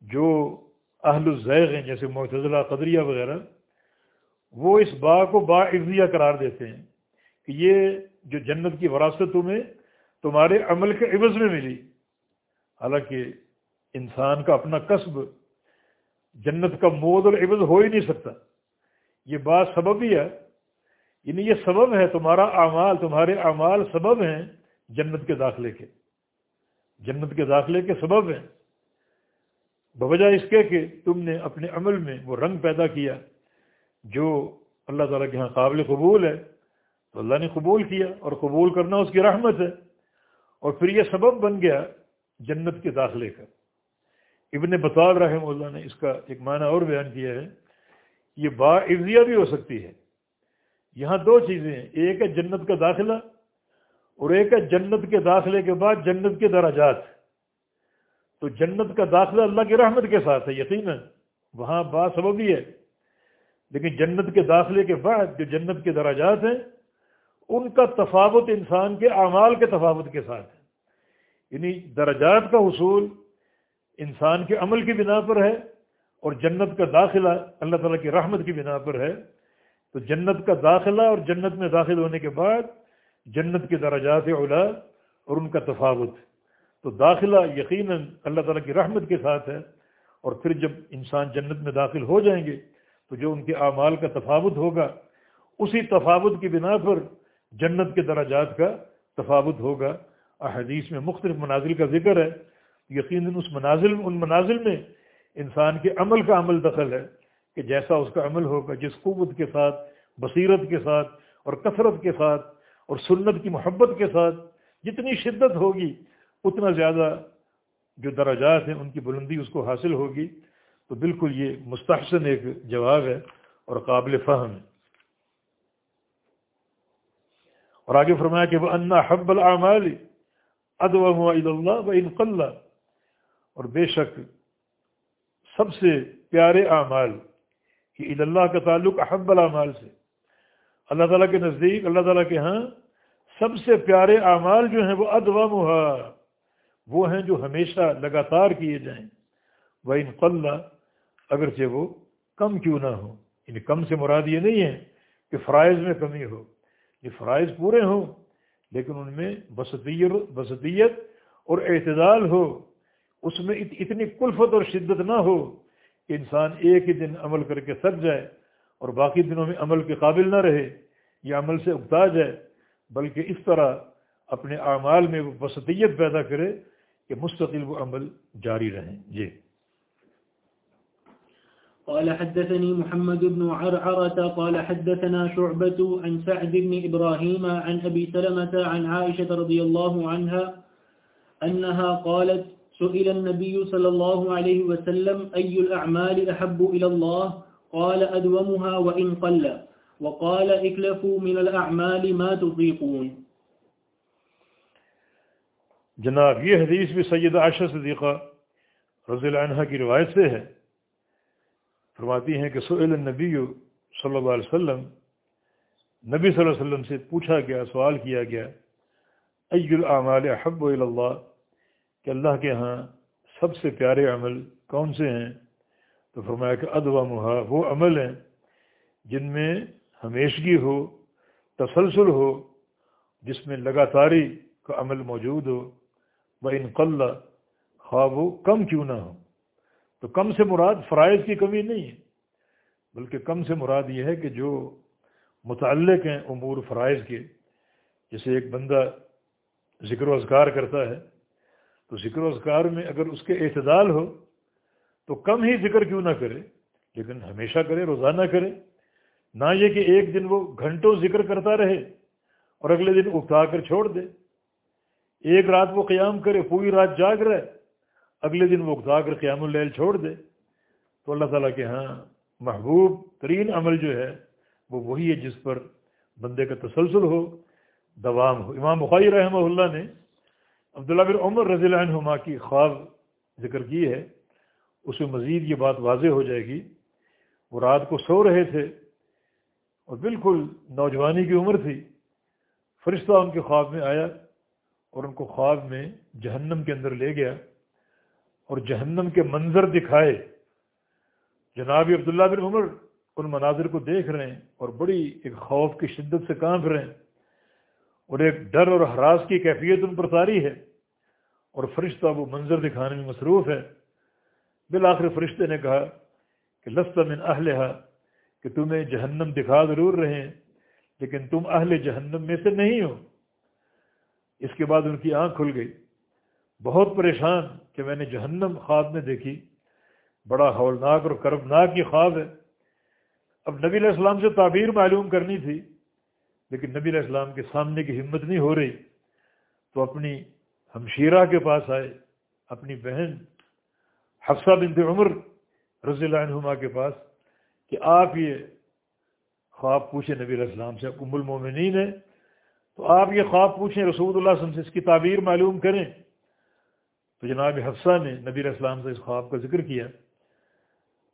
جو اہل الزیغ ہیں، جیسے معتضلہ قدریہ وغیرہ، وہ اس با کو با عزیہ قرار دیتے ہیں کہ یہ جو جنت کی وراثت تمہیں تمہارے عمل کے عوض میں ملی۔ حالانکہ انسان کا اپنا قصب جنت کا مود اور عوض ہو ہی نہیں سکتا۔ یہ بات سبب ہی ہے یعنی یہ سبب ہے تمہارا اعمال، تمہارے اعمال سبب ہیں جنت کے داخلے کے۔ جنت کے داخلے کے سبب ہیں۔ بوجہ اس کے کہ تم نے اپنے عمل میں وہ رنگ پیدا کیا جو اللہ تعالیٰ کے ہاں قابل قبول ہے۔ تو اللہ نے قبول کیا اور قبول کرنا اس کی رحمت ہے۔ اور پھر یہ سبب بن گیا جنت کے داخلے کا۔ ابن بطال رحم اللہ نے اس کا ایک معنی اور بیان کیا ہے۔ یہ با عرضیہ بھی ہو سکتی ہے۔ یہاں دو چیزیں ہیں، ایک ہے جنت کا داخلہ اور ایک ہے جنت کے داخلے کے بعد جنت کے دراجات۔ تو جنت کا داخلہ اللہ کی رحمت کے ساتھ ہے، یقیناً وہاں با سببی ہے۔ لیکن جنت کے داخلے کے بعد جو جنت کے دراجات ہیں، ان کا تفاوت انسان کے اعمال کے تفاوت کے ساتھ ہے۔ یعنی درجات کا حصول انسان کے عمل کی بنا پر ہے اور جنت کا داخلہ اللہ تعالیٰ کی رحمت کی بنا پر ہے۔ تو جنت کا داخلہ اور جنت میں داخل ہونے کے بعد جنت کے درجات اولا اور ان کا تفاوت. تو داخلہ یقیناً اللہ تعالیٰ کی رحمت کے ساتھ ہے اور پھر جب انسان جنت میں داخل ہو جائیں گے تو جو ان کے اعمال کا تفاوت ہوگا، اسی تفاوت کی بنا پر جنت کے درجات کا تفاوت ہوگا. احادیث میں مختلف مناظر کا ذکر ہے، یقیناً اس منازل، ان منازل میں انسان کے عمل کا عمل دخل ہے۔ کہ جیسا اس کا عمل ہوگا، جس قوت کے ساتھ، بصیرت کے ساتھ اور کثرت کے ساتھ اور سنت کی محبت کے ساتھ جتنی شدت ہوگی، اتنا زیادہ جو درجات ہیں، ان کی بلندی اس کو حاصل ہوگی۔ تو بالکل یہ مستحسن ایک جواب ہے اور قابل فہم ہے۔ اور آگے فرمایا کہ وہ انا حب العمال ادو اللہ و انقل اور بے شک سب سے پیارے اعمال کہ اللہ کا تعلق احب العمال سے۔ اللہ تعالیٰ کے نزدیک، اللہ تعالیٰ کے ہاں سب سے پیارے اعمال جو ہیں وہ ادوا وہ ہیں جو ہمیشہ لگاتار کیے جائیں۔ وہ انقل اگرچہ وہ کم کیوں نہ ہو یعنی کم سے مراد یہ نہیں ہے کہ فرائض میں کمی ہو، یہ فرائض پورے ہوں، لیکن ان میں بسطیت بسطیت اور اعتدال ہو۔ اس میں اتنی کلفت اور شدت نہ ہو کہ انسان ایک ہی دن عمل کر کے سک جائے اور باقی دنوں میں عمل کے قابل نہ رہے یا عمل سے اگتا جائے، بلکہ اس طرح اپنے اعمال میں وہ بسطیت پیدا کرے کہ مستقل وہ عمل جاری رہیں جی۔ قال حدثني محمد بن عرعرة، قال حدثنا شعبة عن سعد بن إبراهيم عن أبي سلمة عن عائشة رضي الله عنها أنها قالت سئل النبي صلى الله عليه وسلم، أي الأعمال أحب إلى الله؟ قال، أدومها وإن قل. وقال، اكلفوا من الأعمال ما تطيقون. جناب، یہ حدیث بھی سید عائشہ صدیقہ رضی اللہ عنہ کی روایت سے ہے۔ فرماتی ہیں کہ سئل النبی صلی اللہ علیہ وسلم، نبی صلی اللہ علیہ وسلم سے پوچھا گیا، سوال کیا گیا ای العمال حب اللہ کہ اللہ کے ہاں سب سے پیارے عمل کون سے ہیں؟ تو فرمایا کہ ادوا محا وہ عمل ہیں جن میں ہمیشگی ہو، تسلسل ہو، جس میں لگاتاری کا عمل موجود ہو۔ وہ انقل خواب ہو کم کیوں نہ ہو۔ تو کم سے مراد فرائض کی کمی نہیں ہے، بلکہ کم سے مراد یہ ہے کہ جو متعلق ہیں امور فرائض کے جیسے ایک بندہ ذکر و اذکار کرتا ہے تو ذکر و اذکار میں اگر اس کے اعتدال ہو تو کم ہی ذکر کیوں نہ کرے، لیکن ہمیشہ کرے، روزانہ کرے۔ نہ یہ کہ ایک دن وہ گھنٹوں ذکر کرتا رہے اور اگلے دن اٹھا کر چھوڑ دے۔ ایک رات وہ قیام کرے، پوری رات جاگ رہے، اگلے دن وہ اگتا کر قیام اللیل چھوڑ دے۔ تو اللہ تعالیٰ کے ہاں محبوب ترین عمل جو ہے، وہ وہی ہے جس پر بندے کا تسلسل ہو، دوام ہو۔ امام بخاری رحمہ اللہ نے عبداللہ بن عمر رضی اللہ عنہما کی خواب ذکر کی ہے۔ اس میں مزید یہ بات واضح ہو جائے گی۔ وہ رات کو سو رہے تھے اور بالکل نوجوانی کی عمر تھی۔ فرشتہ ان کے خواب میں آیا اور ان کو خواب میں جہنم کے اندر لے گیا اور جہنم کے منظر دکھائے۔ جناب عبداللہ بن عمر ان مناظر کو دیکھ رہے ہیں اور بڑی ایک خوف کی شدت سے کانپ رہے ہیں۔ اور ایک ڈر اور حراس کی کیفیت ان پر تاری ہے۔ اور فرشتہ وہ منظر دکھانے میں مصروف ہے۔ بالآخر فرشتے نے کہا کہ لست من اہلہ کہ تمہیں جہنم دکھا ضرور رہے ہیں، لیکن تم اہل جہنم میں سے نہیں ہو۔ اس کے بعد ان کی آنکھ کھل گئی۔ بہت پریشان کہ میں نے جہنم خواب میں دیکھی۔ بڑا ہولناک اور کربناک یہ خواب ہے۔ اب نبی علیہ السلام سے تعبیر معلوم کرنی تھی۔ لیکن نبی علیہ السلام کے سامنے کی ہمت نہیں ہو رہی، تو اپنی ہمشیرہ کے پاس آئے، اپنی بہن حفصہ بنت عمر رضی اللہ عنہما کے پاس کہ آپ یہ خواب پوچھیں، نبی علیہ السلام سے ام المومنین ہے تو آپ یہ خواب پوچھیں، رسول اللہ صلی اللہ علیہ وسلم سے اس کی تعبیر معلوم کریں۔ تو جناب حفصہ نے نبی علیہ السلام سے اس خواب کا ذکر کیا۔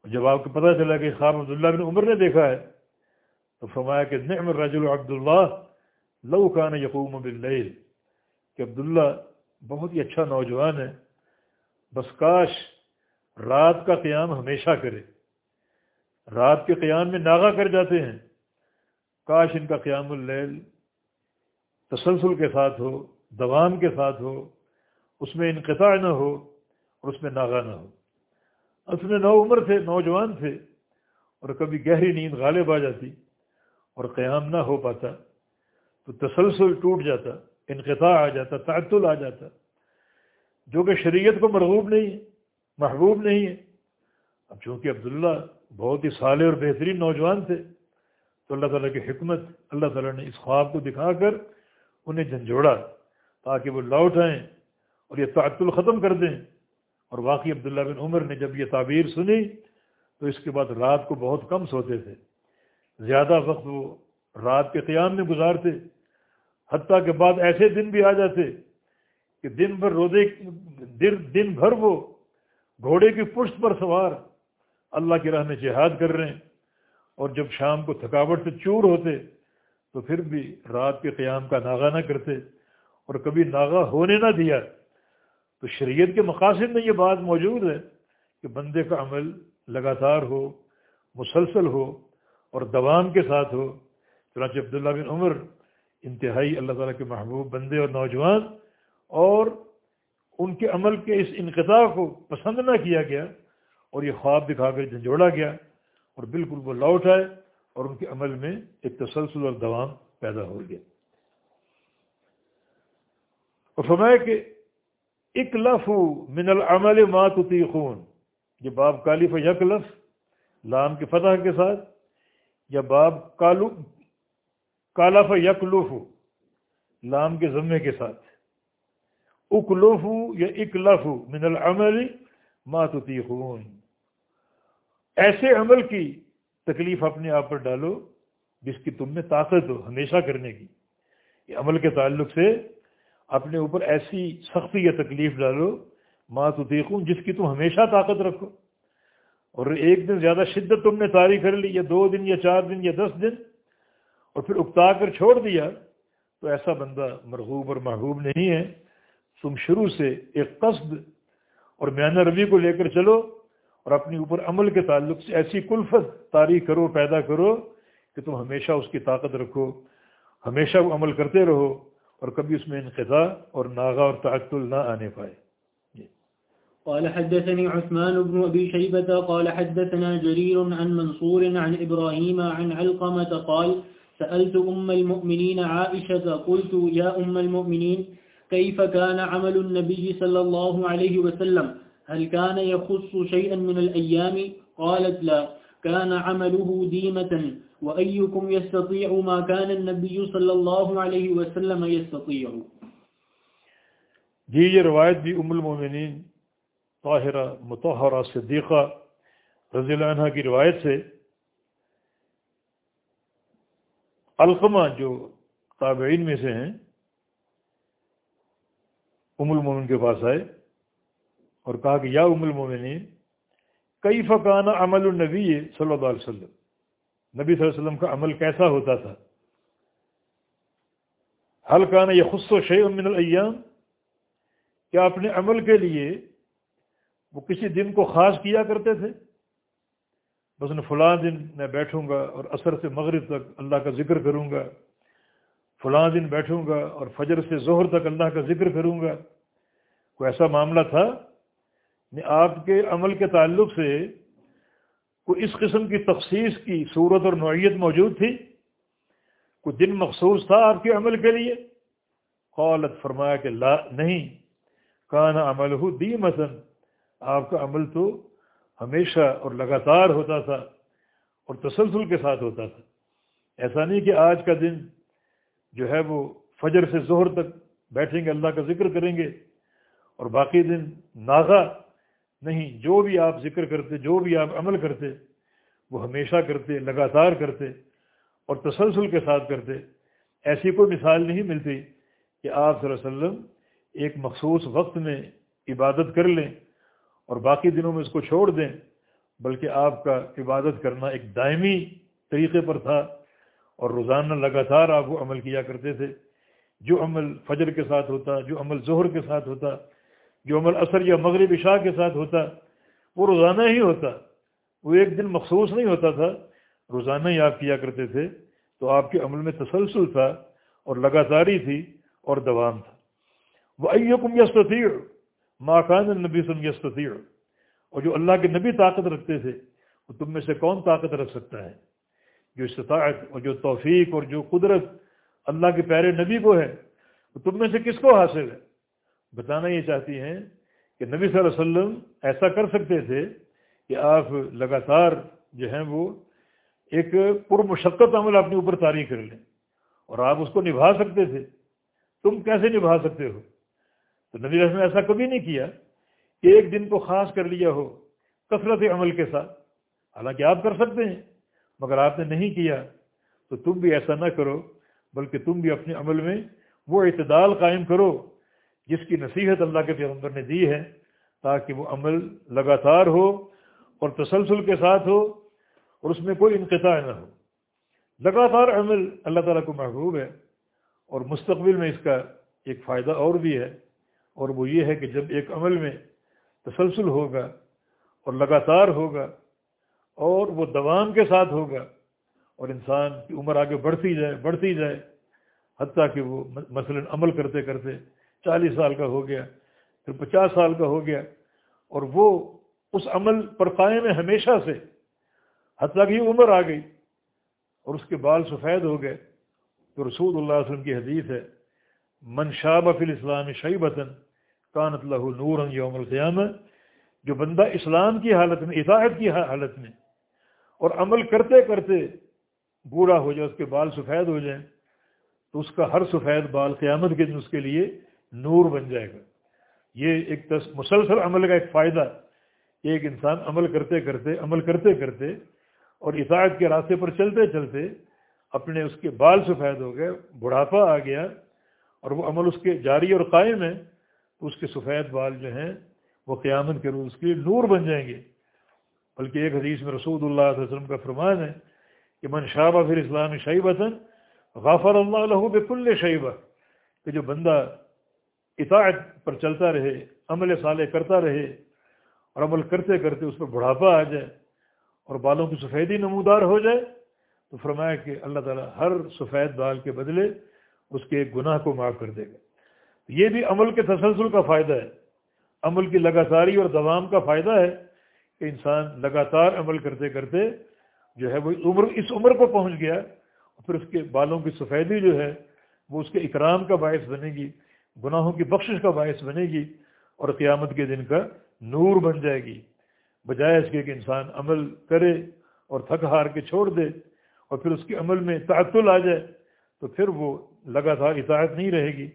جب آپ کو پتہ چلا کہ خواب عبداللہ بن عمر نے دیکھا ہے تو فرمایا کہ نعم الرجل عبداللہ لو کان یقوم باللیل، کہ عبداللہ بہت ہی اچھا نوجوان ہے، بس کاش رات کا قیام ہمیشہ کرے۔ رات کے قیام میں ناغا کر جاتے ہیں۔ کاش ان کا قیام اللیل تسلسل کے ساتھ ہو، دوام کے ساتھ ہو، اس میں انقطاع نہ ہو اور اس میں ناغا نہ ہو۔ اس میں نو عمر تھے، نوجوان تھے اور کبھی گہری نیند غالب آ جاتی۔ اور قیام نہ ہو پاتا، تو تسلسل ٹوٹ جاتا، انقطاع آ جاتا، تعطل آ جاتا۔ جو کہ شریعت کو مرغوب نہیں ہے، محبوب نہیں ہے۔ اب چونکہ عبداللہ بہت ہی سالے اور بہترین نوجوان تھے، تو اللہ تعالیٰ کی حکمت، اللہ تعالیٰ نے اس خواب کو دکھا کر انہیں جھنجھوڑا تاکہ وہ لوٹ آئیں اور یہ تعطل ختم کر دیں۔ اور واقعی عبداللہ بن عمر نے جب یہ تعبیر سنی، تو اس کے بعد رات کو بہت کم سوتے تھے۔ زیادہ وقت وہ رات کے قیام میں گزارتے، حتیٰ کے بعد ایسے دن بھی آ جاتے کہ دن بھر روزے دن بھر وہ گھوڑے کی پشت پر سوار اللہ کی راہ میں جہاد کر رہے ہیں۔ اور جب شام کو تھکاوٹ سے چور ہوتے تو پھر بھی رات کے قیام کا ناغا نہ کرتے اور کبھی ناغا ہونے نہ دیا۔ تو شریعت کے مقاصد میں یہ بات موجود ہے کہ بندے کا عمل لگاتار ہو، مسلسل ہو اور دوام کے ساتھ ہو۔ چنانچہ عبداللہ بن عمر انتہائی اللہ تعالیٰ کے محبوب بندے اور نوجوان اور ان کے عمل کے اس انقطاع کو پسند نہ کیا گیا اور یہ خواب دکھا کر جھنجھوڑا گیا اور بالکل وہ لوٹ آئے اور ان کے عمل میں ایک تسلسل اور دوام پیدا ہو گیا۔ اور فرمایا کہ اک لف من العمل ماتوتی خون یہ باب کالف یک لف لام کے فتح کے ساتھ یا باب کالو کالف یک لف لام کے ضمے کے ساتھ۔ اکلوف یا اکلف من العمل ماتوتی خون ایسے عمل کی تکلیف اپنے آپ پر ڈالو جس کی تم میں طاقت ہو، ہمیشہ کرنے کی۔ یہ عمل کے تعلق سے اپنے اوپر ایسی سختی یا تکلیف ڈالو ماں تو دیکھوں جس کی تم ہمیشہ طاقت رکھو۔ اور ایک دن زیادہ شدت تم نے تاری کر لی، یا دو دن، یا چار دن، یا دس دن، اور پھر اکتا کر چھوڑ دیا، تو ایسا بندہ مرغوب اور محبوب نہیں ہے۔ تم شروع سے ایک قصد اور میانہ روی کو لے کر چلو اور اپنی اوپر عمل کے تعلق سے ایسی کلفت تاریخ کرو، پیدا کرو کہ تم ہمیشہ اس کی طاقت رکھو، ہمیشہ وہ عمل کرتے رہو اور کبھی اس میں انقضاء اور ناغا اور تعطل نہ آنے پائے۔ قال حدثني عثمان بن أبي شيبة قال حدثنا جرير عن منصور عن إبراهيم عن علقمة قال سألت أم المؤمنين عائشة قلت يا أم المؤمنين كيف كان عمل النبي صلى الله عليه وسلم؟ هل كان يخص شيئا من الأيام؟ قالت لا، كان عمله ديمة، وأيكم يستطيع ما كان النبي صلى الله عليه وسلم يستطيع؟ جی یہ روایت بھی ام المومنین طاہرہ متحرہ صدیقہ رضی اللہ عنہ کی روایت سے القمہ جو تابعین میں سے ہیں، ام المومن کے پاس آئے اور کہا کہ یا ام المومنین کئی فقان عمل النبی صلی اللہ علیہ وسلم؟ نبی صلی اللہ علیہ وسلم کا عمل کیسا ہوتا تھا؟ حل یہ خص و شی من الایام؟ کیا اپنے عمل کے لیے وہ کسی دن کو خاص کیا کرتے تھے؟ بس فلاں دن میں بیٹھوں گا اور عصر سے مغرب تک اللہ کا ذکر کروں گا۔ فلاں دن بیٹھوں گا اور فجر سے ظہر تک اللہ کا ذکر کروں گا۔ کوئی ایسا معاملہ تھا؟ یعنی آپ کے عمل کے تعلق سے کوئی اس قسم کی تخصیص کی صورت اور نوعیت موجود تھی؟ کوئی دن مخصوص تھا آپ کے عمل کے لیے؟ قولت فرمایا کہ لا، نہیں۔ کانا عمل ہو دی مثلاً آپ کا عمل تو ہمیشہ اور لگاتار ہوتا تھا اور تسلسل کے ساتھ ہوتا تھا۔ ایسا نہیں کہ آج کا دن جو ہے وہ فجر سے زہر تک بیٹھیں گے، اللہ کا ذکر کریں گے اور باقی دن ناغا نہیں، جو بھی آپ ذکر کرتے، جو بھی آپ عمل کرتے، وہ ہمیشہ کرتے، لگاتار کرتے اور تسلسل کے ساتھ کرتے۔ ایسی کوئی مثال نہیں ملتی کہ آپ صلی اللہ علیہ وسلم ایک مخصوص وقت میں عبادت کر لیں۔ اور باقی دنوں میں اس کو چھوڑ دیں، بلکہ آپ کا عبادت کرنا ایک دائمی طریقے پر تھا اور روزانہ لگاتار آپ وہ عمل کیا کرتے تھے۔ جو عمل فجر کے ساتھ ہوتا، جو عمل ظہر کے ساتھ ہوتا، جو عمل عصر یا مغرب عشاء کے ساتھ ہوتا، وہ روزانہ ہی ہوتا۔ وہ ایک دن مخصوص نہیں ہوتا تھا، روزانہ ہی آپ کیا کرتے تھے۔ تو آپ کے عمل میں تسلسل تھا اور لگاتاری تھی اور دوام تھا۔ وہ ایکم یستیر ماکان النبی سم یستیر اور جو اللہ کے نبی طاقت رکھتے تھے، وہ تم میں سے کون طاقت رکھ سکتا ہے؟ جو استطاعت اور جو توفیق اور جو قدرت اللہ کے پیارے نبی کو ہے، وہ تم میں سے کس کو حاصل ہے؟ بتانا یہ چاہتی ہیں کہ نبی صلی اللہ علیہ وسلم ایسا کر سکتے تھے کہ آپ لگاتار جو ہیں وہ ایک پرمشقت عمل اپنے اوپر تاریخ کر لیں اور آپ اس کو نبھا سکتے تھے۔ تم کیسے نبھا سکتے ہو؟ تو نبی رسم نے ایسا کبھی نہیں کیا کہ ایک دن کو خاص کر لیا ہو، کثرت عمل کے ساتھ۔ حالانکہ آپ کر سکتے ہیں، مگر آپ نے نہیں کیا۔ تو تم بھی ایسا نہ کرو، بلکہ تم بھی اپنے عمل میں وہ اعتدال قائم کرو جس کی نصیحت اللہ کے پیغمبر نے دی ہے، تاکہ وہ عمل لگاتار ہو اور تسلسل کے ساتھ ہو اور اس میں کوئی انقطاع نہ ہو۔ لگاتار عمل اللہ تعالیٰ کو محبوب ہے اور مستقبل میں اس کا ایک فائدہ اور بھی ہے۔ اور وہ یہ ہے کہ جب ایک عمل میں تسلسل ہوگا اور لگاتار ہوگا اور وہ دوام کے ساتھ ہوگا اور انسان کی عمر آگے بڑھتی جائے بڑھتی جائے، حتیٰ کہ وہ مثلا عمل کرتے کرتے چالیس سال کا ہو گیا، پھر پچاس سال کا ہو گیا اور وہ اس عمل پر قائم ہے ہمیشہ سے، حتیٰ کہ عمر آ گئی اور اس کے بال سفید ہو گئے۔ تو رسول اللہ علیہ وسلم کی حدیث ہے، من شاب فی الاسلام شعی کانت اللہ نور یوم القیام جو بندہ اسلام کی حالت میں، اطاعت کی حالت میں اور عمل کرتے کرتے بوڑھا ہو جائے، اس کے بال سفید ہو جائیں، تو اس کا ہر سفید بال قیامت کے دن اس کے لیے نور بن جائے گا۔ یہ ایک مسلسل عمل کا ایک فائدہ، ایک انسان عمل کرتے کرتے، عمل کرتے کرتے اور اطاعت کے راستے پر چلتے چلتے اپنے اس کے بال سفید ہو گئے، بڑھاپا آ گیا اور وہ عمل اس کے جاری اور قائم ہے۔ اس کے سفید بال جو ہیں، وہ قیامت کے روز کے نور بن جائیں گے۔ بلکہ ایک حدیث میں رسول اللہ علیہ وسلم کا فرمان ہے کہ من شابہ پھر اسلامی شعیبتاً غافر اللہ علیہ بکل شعیبہ کہ جو بندہ اطاعت پر چلتا رہے، عمل صالح کرتا رہے اور عمل کرتے کرتے اس پر بڑھاپا آ جائے اور بالوں کی سفیدی نمودار ہو جائے، تو فرمایا کہ اللہ تعالیٰ ہر سفید بال کے بدلے اس کے ایک گناہ کو معاف کر دے گا۔ یہ بھی عمل کے تسلسل کا فائدہ ہے۔ عمل کی لگاتاری اور دوام کا فائدہ ہے کہ انسان لگاتار عمل کرتے کرتے جو ہے وہ عمر، اس عمر کو پہنچ گیا پھر اس کے بالوں کی سفیدی جو ہے وہ اس کے اکرام کا باعث بنے گی، گناہوں کی بخشش کا باعث بنے گی اور قیامت کے دن کا نور بن جائے گی۔ بجائے اس کے کہ انسان عمل کرے اور تھک ہار کے چھوڑ دے اور پھر اس کے عمل میں تعطل آ جائے تو پھر وہ لگاتار اطاعت نہیں رہے گی۔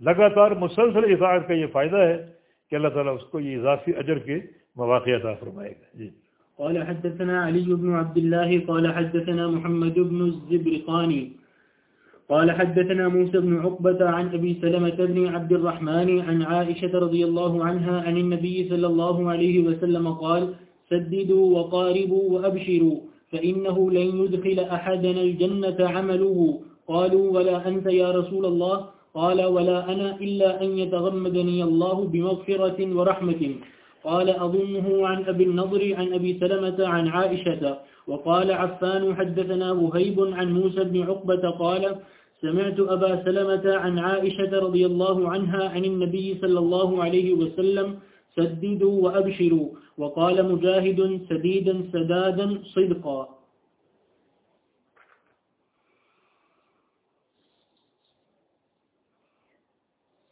لگاتار مسلسل اطاعت کا یہ فائدہ ہے کہ اللہ تعالیٰ اس کو یہ اضافی اجر کے مواقع عطا فرمائے گا۔ جی۔ قال حدثنا علي بن عبد الله قال حدثنا محمد بن الزبرقاني قال حدثنا موسى بن عقبة عن أبي سلمة بن عبد الرحمن عن عائشة رضي الله عنها عن النبي صلى الله عليه وسلم قال سددوا وقاربوا وأبشروا، فإنه لن يدخل أحدنا الجنة عمله. قالوا ولا أنت يا رسول الله؟ قال ولا أنا إلا أن يتغمدني الله بمغفرة ورحمة. قال أظنه عن أبي النضر عن أبي سلمة عن عائشة. وقال عفان حدثنا وهيب عن موسى بن عقبة قال سمعت أبا سلمة عن عائشة رضي الله عنها عن النبي صلى الله عليه وسلم سددوا وأبشروا. وقال مجاهد سديدا سدادا صدقا.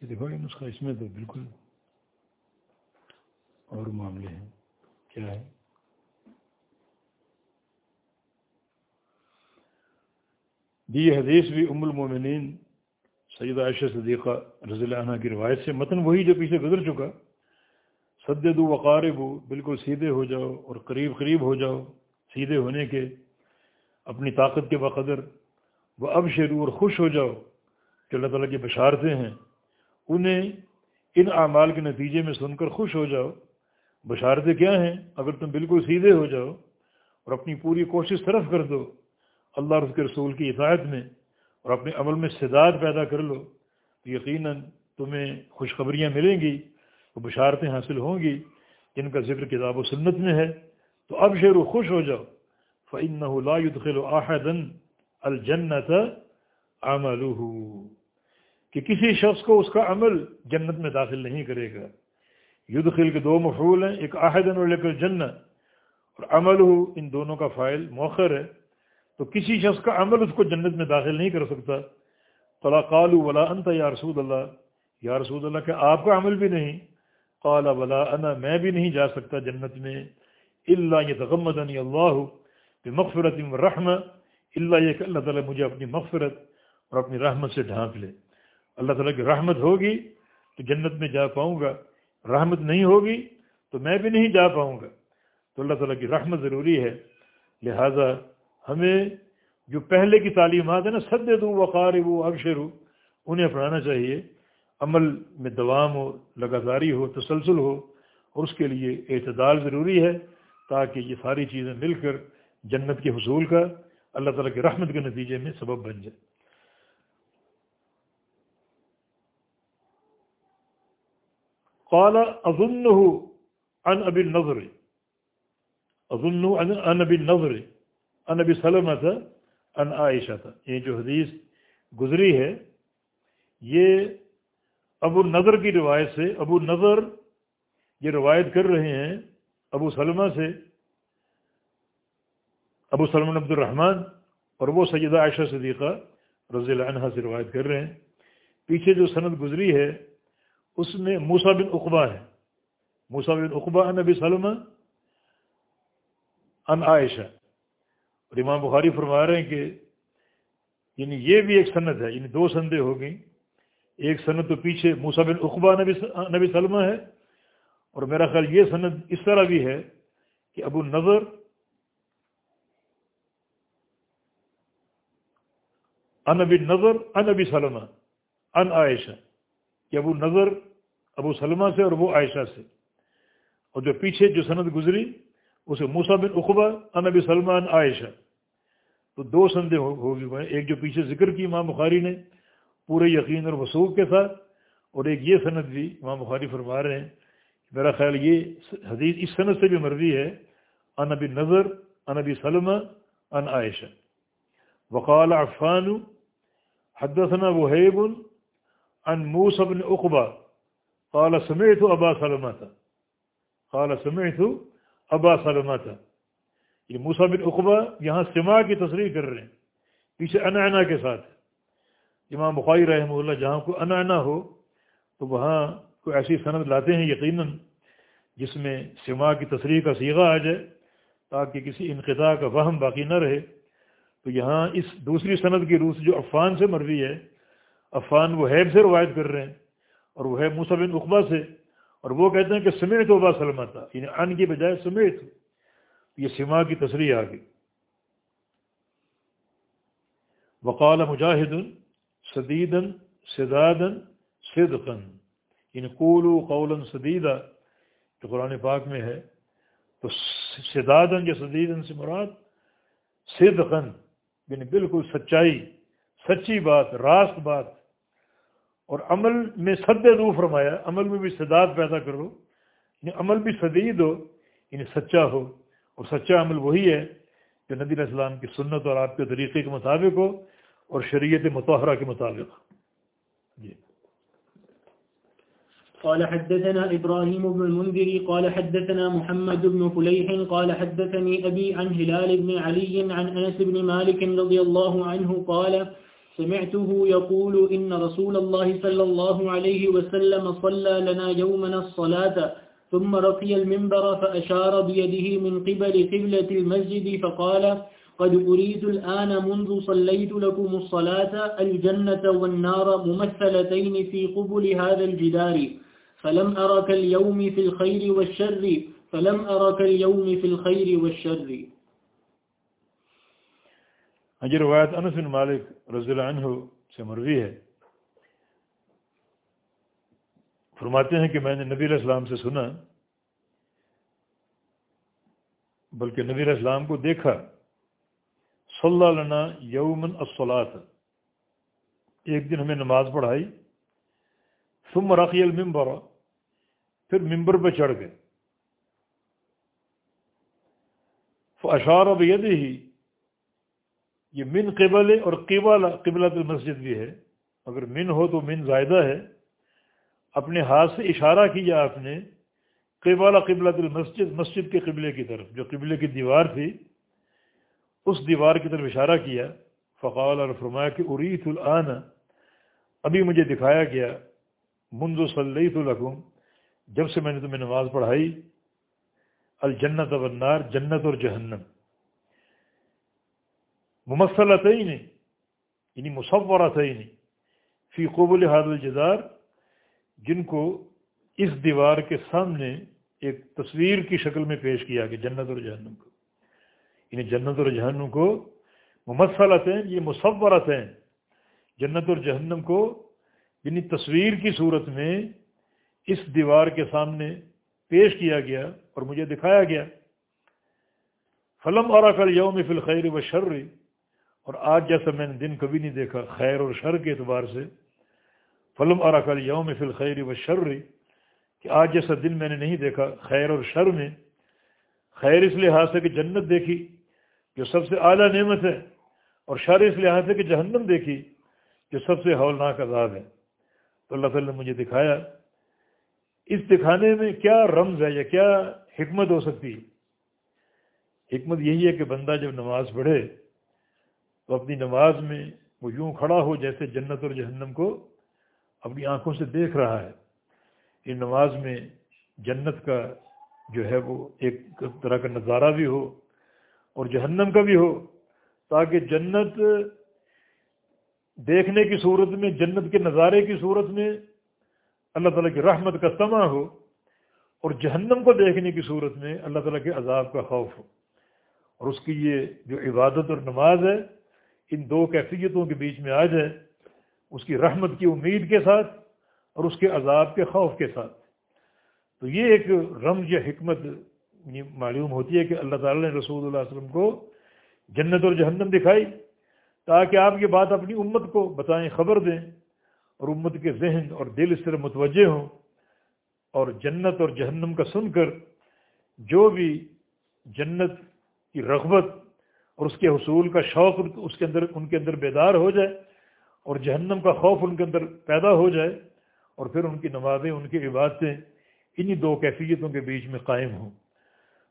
دیکھو یہ نسخہ اس میں تو بالکل اور معاملے ہیں۔ کیا ہے؟ دی حدیث بھی ام المومنین سید عائشہ صدیقہ رضی اللہ عنہ کی روایت سے متن وہی جو پیچھے گزر چکا۔ سد وقارب ہو بالکل سیدھے ہو جاؤ اور قریب قریب ہو جاؤ، سیدھے ہونے کے اپنی طاقت کے بقدر۔ وہ اب شروع اور خوش ہو جاؤ کہ اللہ تعالیٰ کی بشارتیں ہیں۔ انہیں ان اعمال کے نتیجے میں سن کر خوش ہو جاؤ۔ بشارتیں کیا ہیں؟ اگر تم بالکل سیدھے ہو جاؤ اور اپنی پوری کوشش طرف کر دو، اللہ اور اس کے رسول کی اطاعت میں اور اپنے عمل میں سداد پیدا کر لو، تو یقیناً تمہیں خوشخبریاں ملیں گی وہ بشارتیں حاصل ہوں گی۔ جن کا ذکر کتاب و سنت میں ہے۔ تو اب شیر و خوش ہو جاؤ۔ فعن لا يدخل احدا الجنت عمله۔ کہ کسی شخص کو اس کا عمل جنت میں داخل نہیں کرے گا۔ یدخل کے دو مفعول ہیں، ایک آحدن اور لے کر جنت اور عمل ان دونوں کا فائل موخر ہے۔ تو کسی شخص کا عمل اس کو جنت میں داخل نہیں کر سکتا۔ قلا قالو ولا انت یا رسول اللہ۔ یا رسول اللہ کہ آپ کا عمل بھی نہیں۔ قال ولا انا، میں بھی نہیں جا سکتا جنت میں۔ اللہ یہ تغمدنی اللہ مغفرت رحم اللہ یہ کہ اللہ تعالیٰ مجھے اپنی مغفرت اور اپنی رحمت سے ڈھانپ لے۔ اللہ تعالیٰ کی رحمت ہوگی تو جنت میں جا پاؤں گا۔ رحمت نہیں ہوگی تو میں بھی نہیں جا پاؤں گا۔ تو اللہ تعالیٰ کی رحمت ضروری ہے۔ لہذا ہمیں جو پہلے کی تعلیمات ہیں نا سد دو وقار وہ اکشر ہو انہیں اپنانا چاہیے۔ عمل میں دوام ہو، لگاتاری ہو، تسلسل ہو، اور اس کے لیے اعتدال ضروری ہے تاکہ یہ ساری چیزیں مل کر جنت کے حصول کا اللہ تعالیٰ کی رحمت کے نتیجے میں سبب بن جائے۔ قال اظنه عن ابی النظر. اظنه عن ابی النظر. عن ابی سلمہ تھا ان عائشہ تھا یہ جو حدیث گزری ہے، یہ ابو نظر کی روایت سے، ابو نظر یہ روایت کر رہے ہیں ابو سلمہ سے، ابو سلمان عبد الرحمن اور وہ سیدہ عائشہ صدیقہ رضی اللہ عنہ سے روایت کر رہے ہیں۔ پیچھے جو سند گزری ہے اس میں موسا بن اقبا ہے۔ موسا بن اقبا ان نبی سلمہ ان عائشہ۔ اور امام بخاری فرما رہے ہیں کہ یعنی یہ بھی ایک صنعت ہے یعنی دو سندیں ہو گئیں۔ ایک صنعت تو پیچھے موسا بن اقبا نبی نبی سلمہ ہے۔ اور میرا خیال یہ صنعت اس طرح بھی ہے کہ ابو نظر ان ابی نظر ان ابی سلمہ ان عائشہ۔ کہ ابو نظر ابو سلمہ سے اور وہ عائشہ سے۔ اور جو پیچھے جو سند گزری، اسے موسا بن اقبا ان ابی سلمہ ان عائشہ۔ تو دو سندیں ہوگی ایک جو پیچھے ذکر کی امام بخاری نے، پورے یقین اور وسوخ کے ساتھ، اور ایک یہ صنعت بھی امام بخاری فرما رہے ہیں میرا خیال یہ حدیث اس صنعت سے بھی مرضی ہے ان ابی نظر ان ابی سلمہ ان عائشہ۔ وقال عفان، حدثنا وهيب عن موسى بن عقبة قال سمعت أبا سلمة. قال سمعت ابا سلمة. یہ موسا بن عقبہ یہاں سما کی تصریح کر رہے ہیں، پیچھے انعنا کے ساتھ۔ امام بخاری رحمہ اللہ جہاں کو انعنا ہو، تو وہاں کوئی ایسی سند لاتے ہیں یقیناً جس میں سما کی تصریح کا سیغہ آ جائے تاکہ کسی انقطاع کا وہم باقی نہ رہے۔ تو یہاں اس دوسری صنعت کی روح جو عفان سے مروی ہے عفان وہیب سے روایت کر رہے ہیں اور وہ ہے بن اقبا سے، اور وہ کہتے ہیں کہ سمیت وبا سلمہ تھا یعنی ان کی بجائے سمیت یہ سما کی تصریح آ گئی۔ وقال مجاہد سدیدن سدادن، صدقن۔ یعنی قولو قولا سدیدہ جو قرآن پاک میں ہے۔ تو سدادن یا سدیدن سے مراد صدقن یعنی بالکل سچائی، سچی بات، راست بات۔ اور عمل میں سد رو فرمایا، عمل میں بھی سداد پیدا کرو یعنی عمل بھی سدید ہو یعنی سچا ہو، اور سچا عمل وہی ہے جو نبی علیہ السلام کی سنت اور آپ کے طریقے کے مطابق ہو اور شریعت متحرہ کے مطابق۔ جی۔ قال حدثنا إبراهيم بن المنذر، قال حدثنا محمد بن فليح، قال حدثني أبي عن هلال بن علي عن أنس بن مالك رضي الله عنه، قال سمعته يقول إن رسول الله صلى الله عليه وسلم صلى لنا يومنا الصلاة، ثم رقي المنبر فأشار بيده من قبل قبلة المسجد فقال قد أريد الآن منذ صليت لكم الصلاة، الجنة والنار ممثلتين في قبل هذا الجدار، فلم أرك اليوم في الخير والشر، فلم أرك اليوم في الخير والشر. یہ روایت انس بن مالک رضی اللہ عنہ سے مروی ہے۔ فرماتے ہیں کہ میں نے نبی علیہ السلام سے سنا، بلکہ نبی علیہ السلام کو دیکھا۔ صلی اللہ یومن الصلاۃ۔ ایک دن ہمیں نماز پڑھائی، ثم رقی المبر پھر ممبر پہ چڑھ گئے۔ اشار اب ہی یہ من قبل اور قبل قبلت المسجد بھی ہے۔ اگر من ہو تو من زائدہ ہے۔ اپنے ہاتھ سے اشارہ کیا آپ نے قبال قبلت المسجد، مسجد کے قبلے کی طرف، جو قبلے کی دیوار تھی، اس دیوار کی طرف اشارہ کیا۔ فقال اور فرمایا کہ اریت العن ابھی مجھے دکھایا گیا، منذ صلیت الحکم جب سے میں نے تمہیں نماز پڑھائی، الجنت والنار، جنت اور جہنم۔ ممثلت یعنی مصورت فی قبول حاد الجدار، جن کو اس دیوار کے سامنے ایک تصویر کی شکل میں پیش کیا کہ جنت اور جہنم کو۔ یعنی جنت اور جہنم کو ممثلت ہیں یہ مصورت ہیں جنت اور جہنم کو یعنی تصویر کی صورت میں اس دیوار کے سامنے پیش کیا گیا اور مجھے دکھایا گیا۔ فلم اور کل یوم فل خیر و شر اور آج جیسا میں نے دن کبھی نہیں دیکھا خیر اور شر کے اعتبار سے، فلم اور کل یوم فل خیر و شر، کہ آج جیسا دن میں نے نہیں دیکھا خیر اور شر میں۔ خیر اس لحاظ سے کہ جنت دیکھی، جو سب سے اعلیٰ نعمت ہے، اور شر اس لحاظ سے کہ جہنم دیکھی، جو سب سے ہولناک عذاب ہے۔ تو اللہ تعالیٰ نے مجھے دکھایا، اس دکھانے میں کیا رمز ہے یا کیا حکمت ہو سکتی ہے؟ حکمت یہی ہے کہ بندہ جب نماز پڑھے تو اپنی نماز میں وہ یوں کھڑا ہو جیسے جنت اور جہنم کو اپنی آنکھوں سے دیکھ رہا ہے۔ ان نماز میں جنت کا جو ہے وہ ایک طرح کا نظارہ بھی ہو اور جہنم کا بھی ہو، تاکہ جنت دیکھنے کی صورت میں، جنت کے نظارے کی صورت میں اللہ تعالیٰ کی رحمت کا سما ہو اور جہنم کو دیکھنے کی صورت میں اللہ تعالیٰ کے عذاب کا خوف ہو۔ اور اس کی یہ جو عبادت اور نماز ہے ان دو کیفیتوں کے بیچ میں آ جائے اس کی رحمت کی امید کے ساتھ اور اس کے عذاب کے خوف کے ساتھ۔ تو یہ ایک رمز یا حکمت یعنی معلوم ہوتی ہے کہ اللہ تعالیٰ نے رسول اللہ علیہ وسلم کو جنت اور جہنم دکھائی، تاکہ آپ یہ بات اپنی امت کو بتائیں، خبر دیں اور امت کے ذہن اور دل اس طرح متوجہ ہوں۔ اور جنت اور جہنم کا سن کر جو بھی جنت کی رغبت اور اس کے حصول کا شوق اس کے اندر ان کے اندر بیدار ہو جائے اور جہنم کا خوف ان کے اندر پیدا ہو جائے اور پھر ان کی نمازیں، ان کی عبادتیں انہی دو کیفیتوں کے بیچ میں قائم ہوں۔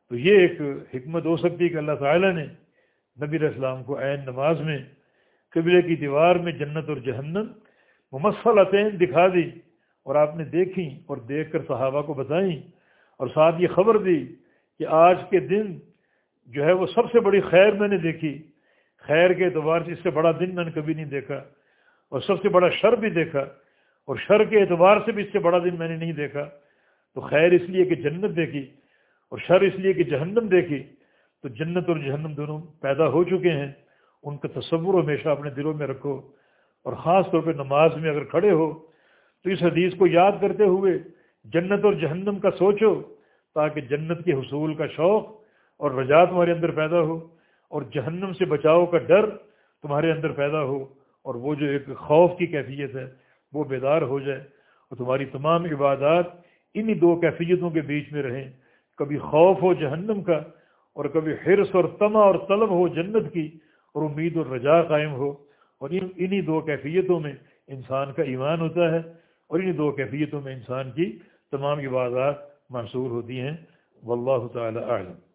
تو یہ ایک حکمت ہو سکتی ہے کہ اللہ تعالیٰ نے نبی السلام کو عین نماز میں قبلے کی دیوار میں جنت اور جہنم ممثل عطین دکھا دی اور آپ نے دیکھی اور دیکھ کر صحابہ کو بتائیں اور ساتھ یہ خبر دی کہ آج کے دن جو ہے وہ سب سے بڑی خیر میں نے دیکھی۔ خیر کے اعتبار سے اس سے بڑا دن میں نے کبھی نہیں دیکھا، اور سب سے بڑا شر بھی دیکھا، اور شر کے اعتبار سے بھی اس سے بڑا دن میں نے نہیں دیکھا۔ تو خیر اس لیے کہ جنت دیکھی، اور شر اس لیے کہ جہنم دیکھی۔ تو جنت اور جہنم دونوں پیدا ہو چکے ہیں۔ ان کا تصور ہمیشہ اپنے دلوں میں رکھو، اور خاص طور پہ نماز میں اگر کھڑے ہو، تو اس حدیث کو یاد کرتے ہوئے جنت اور جہنم کا سوچو، تاکہ جنت کے حصول کا شوق اور رجا تمہارے اندر پیدا ہو اور جہنم سے بچاؤ کا ڈر تمہارے اندر پیدا ہو اور وہ جو ایک خوف کی کیفیت ہے، وہ بیدار ہو جائے اور تمہاری تمام عبادات انہی دو کیفیتوں کے بیچ میں رہیں۔ کبھی خوف ہو جہنم کا اور کبھی حرص اور تما اور طلب ہو جنت کی اور امید اور رجا قائم ہو۔ اور انہی دو کیفیتوں میں انسان کا ایمان ہوتا ہے اور انہی دو کیفیتوں میں انسان کی تمام عبادات منصور ہوتی ہیں۔ واللہ تعالی اعلم۔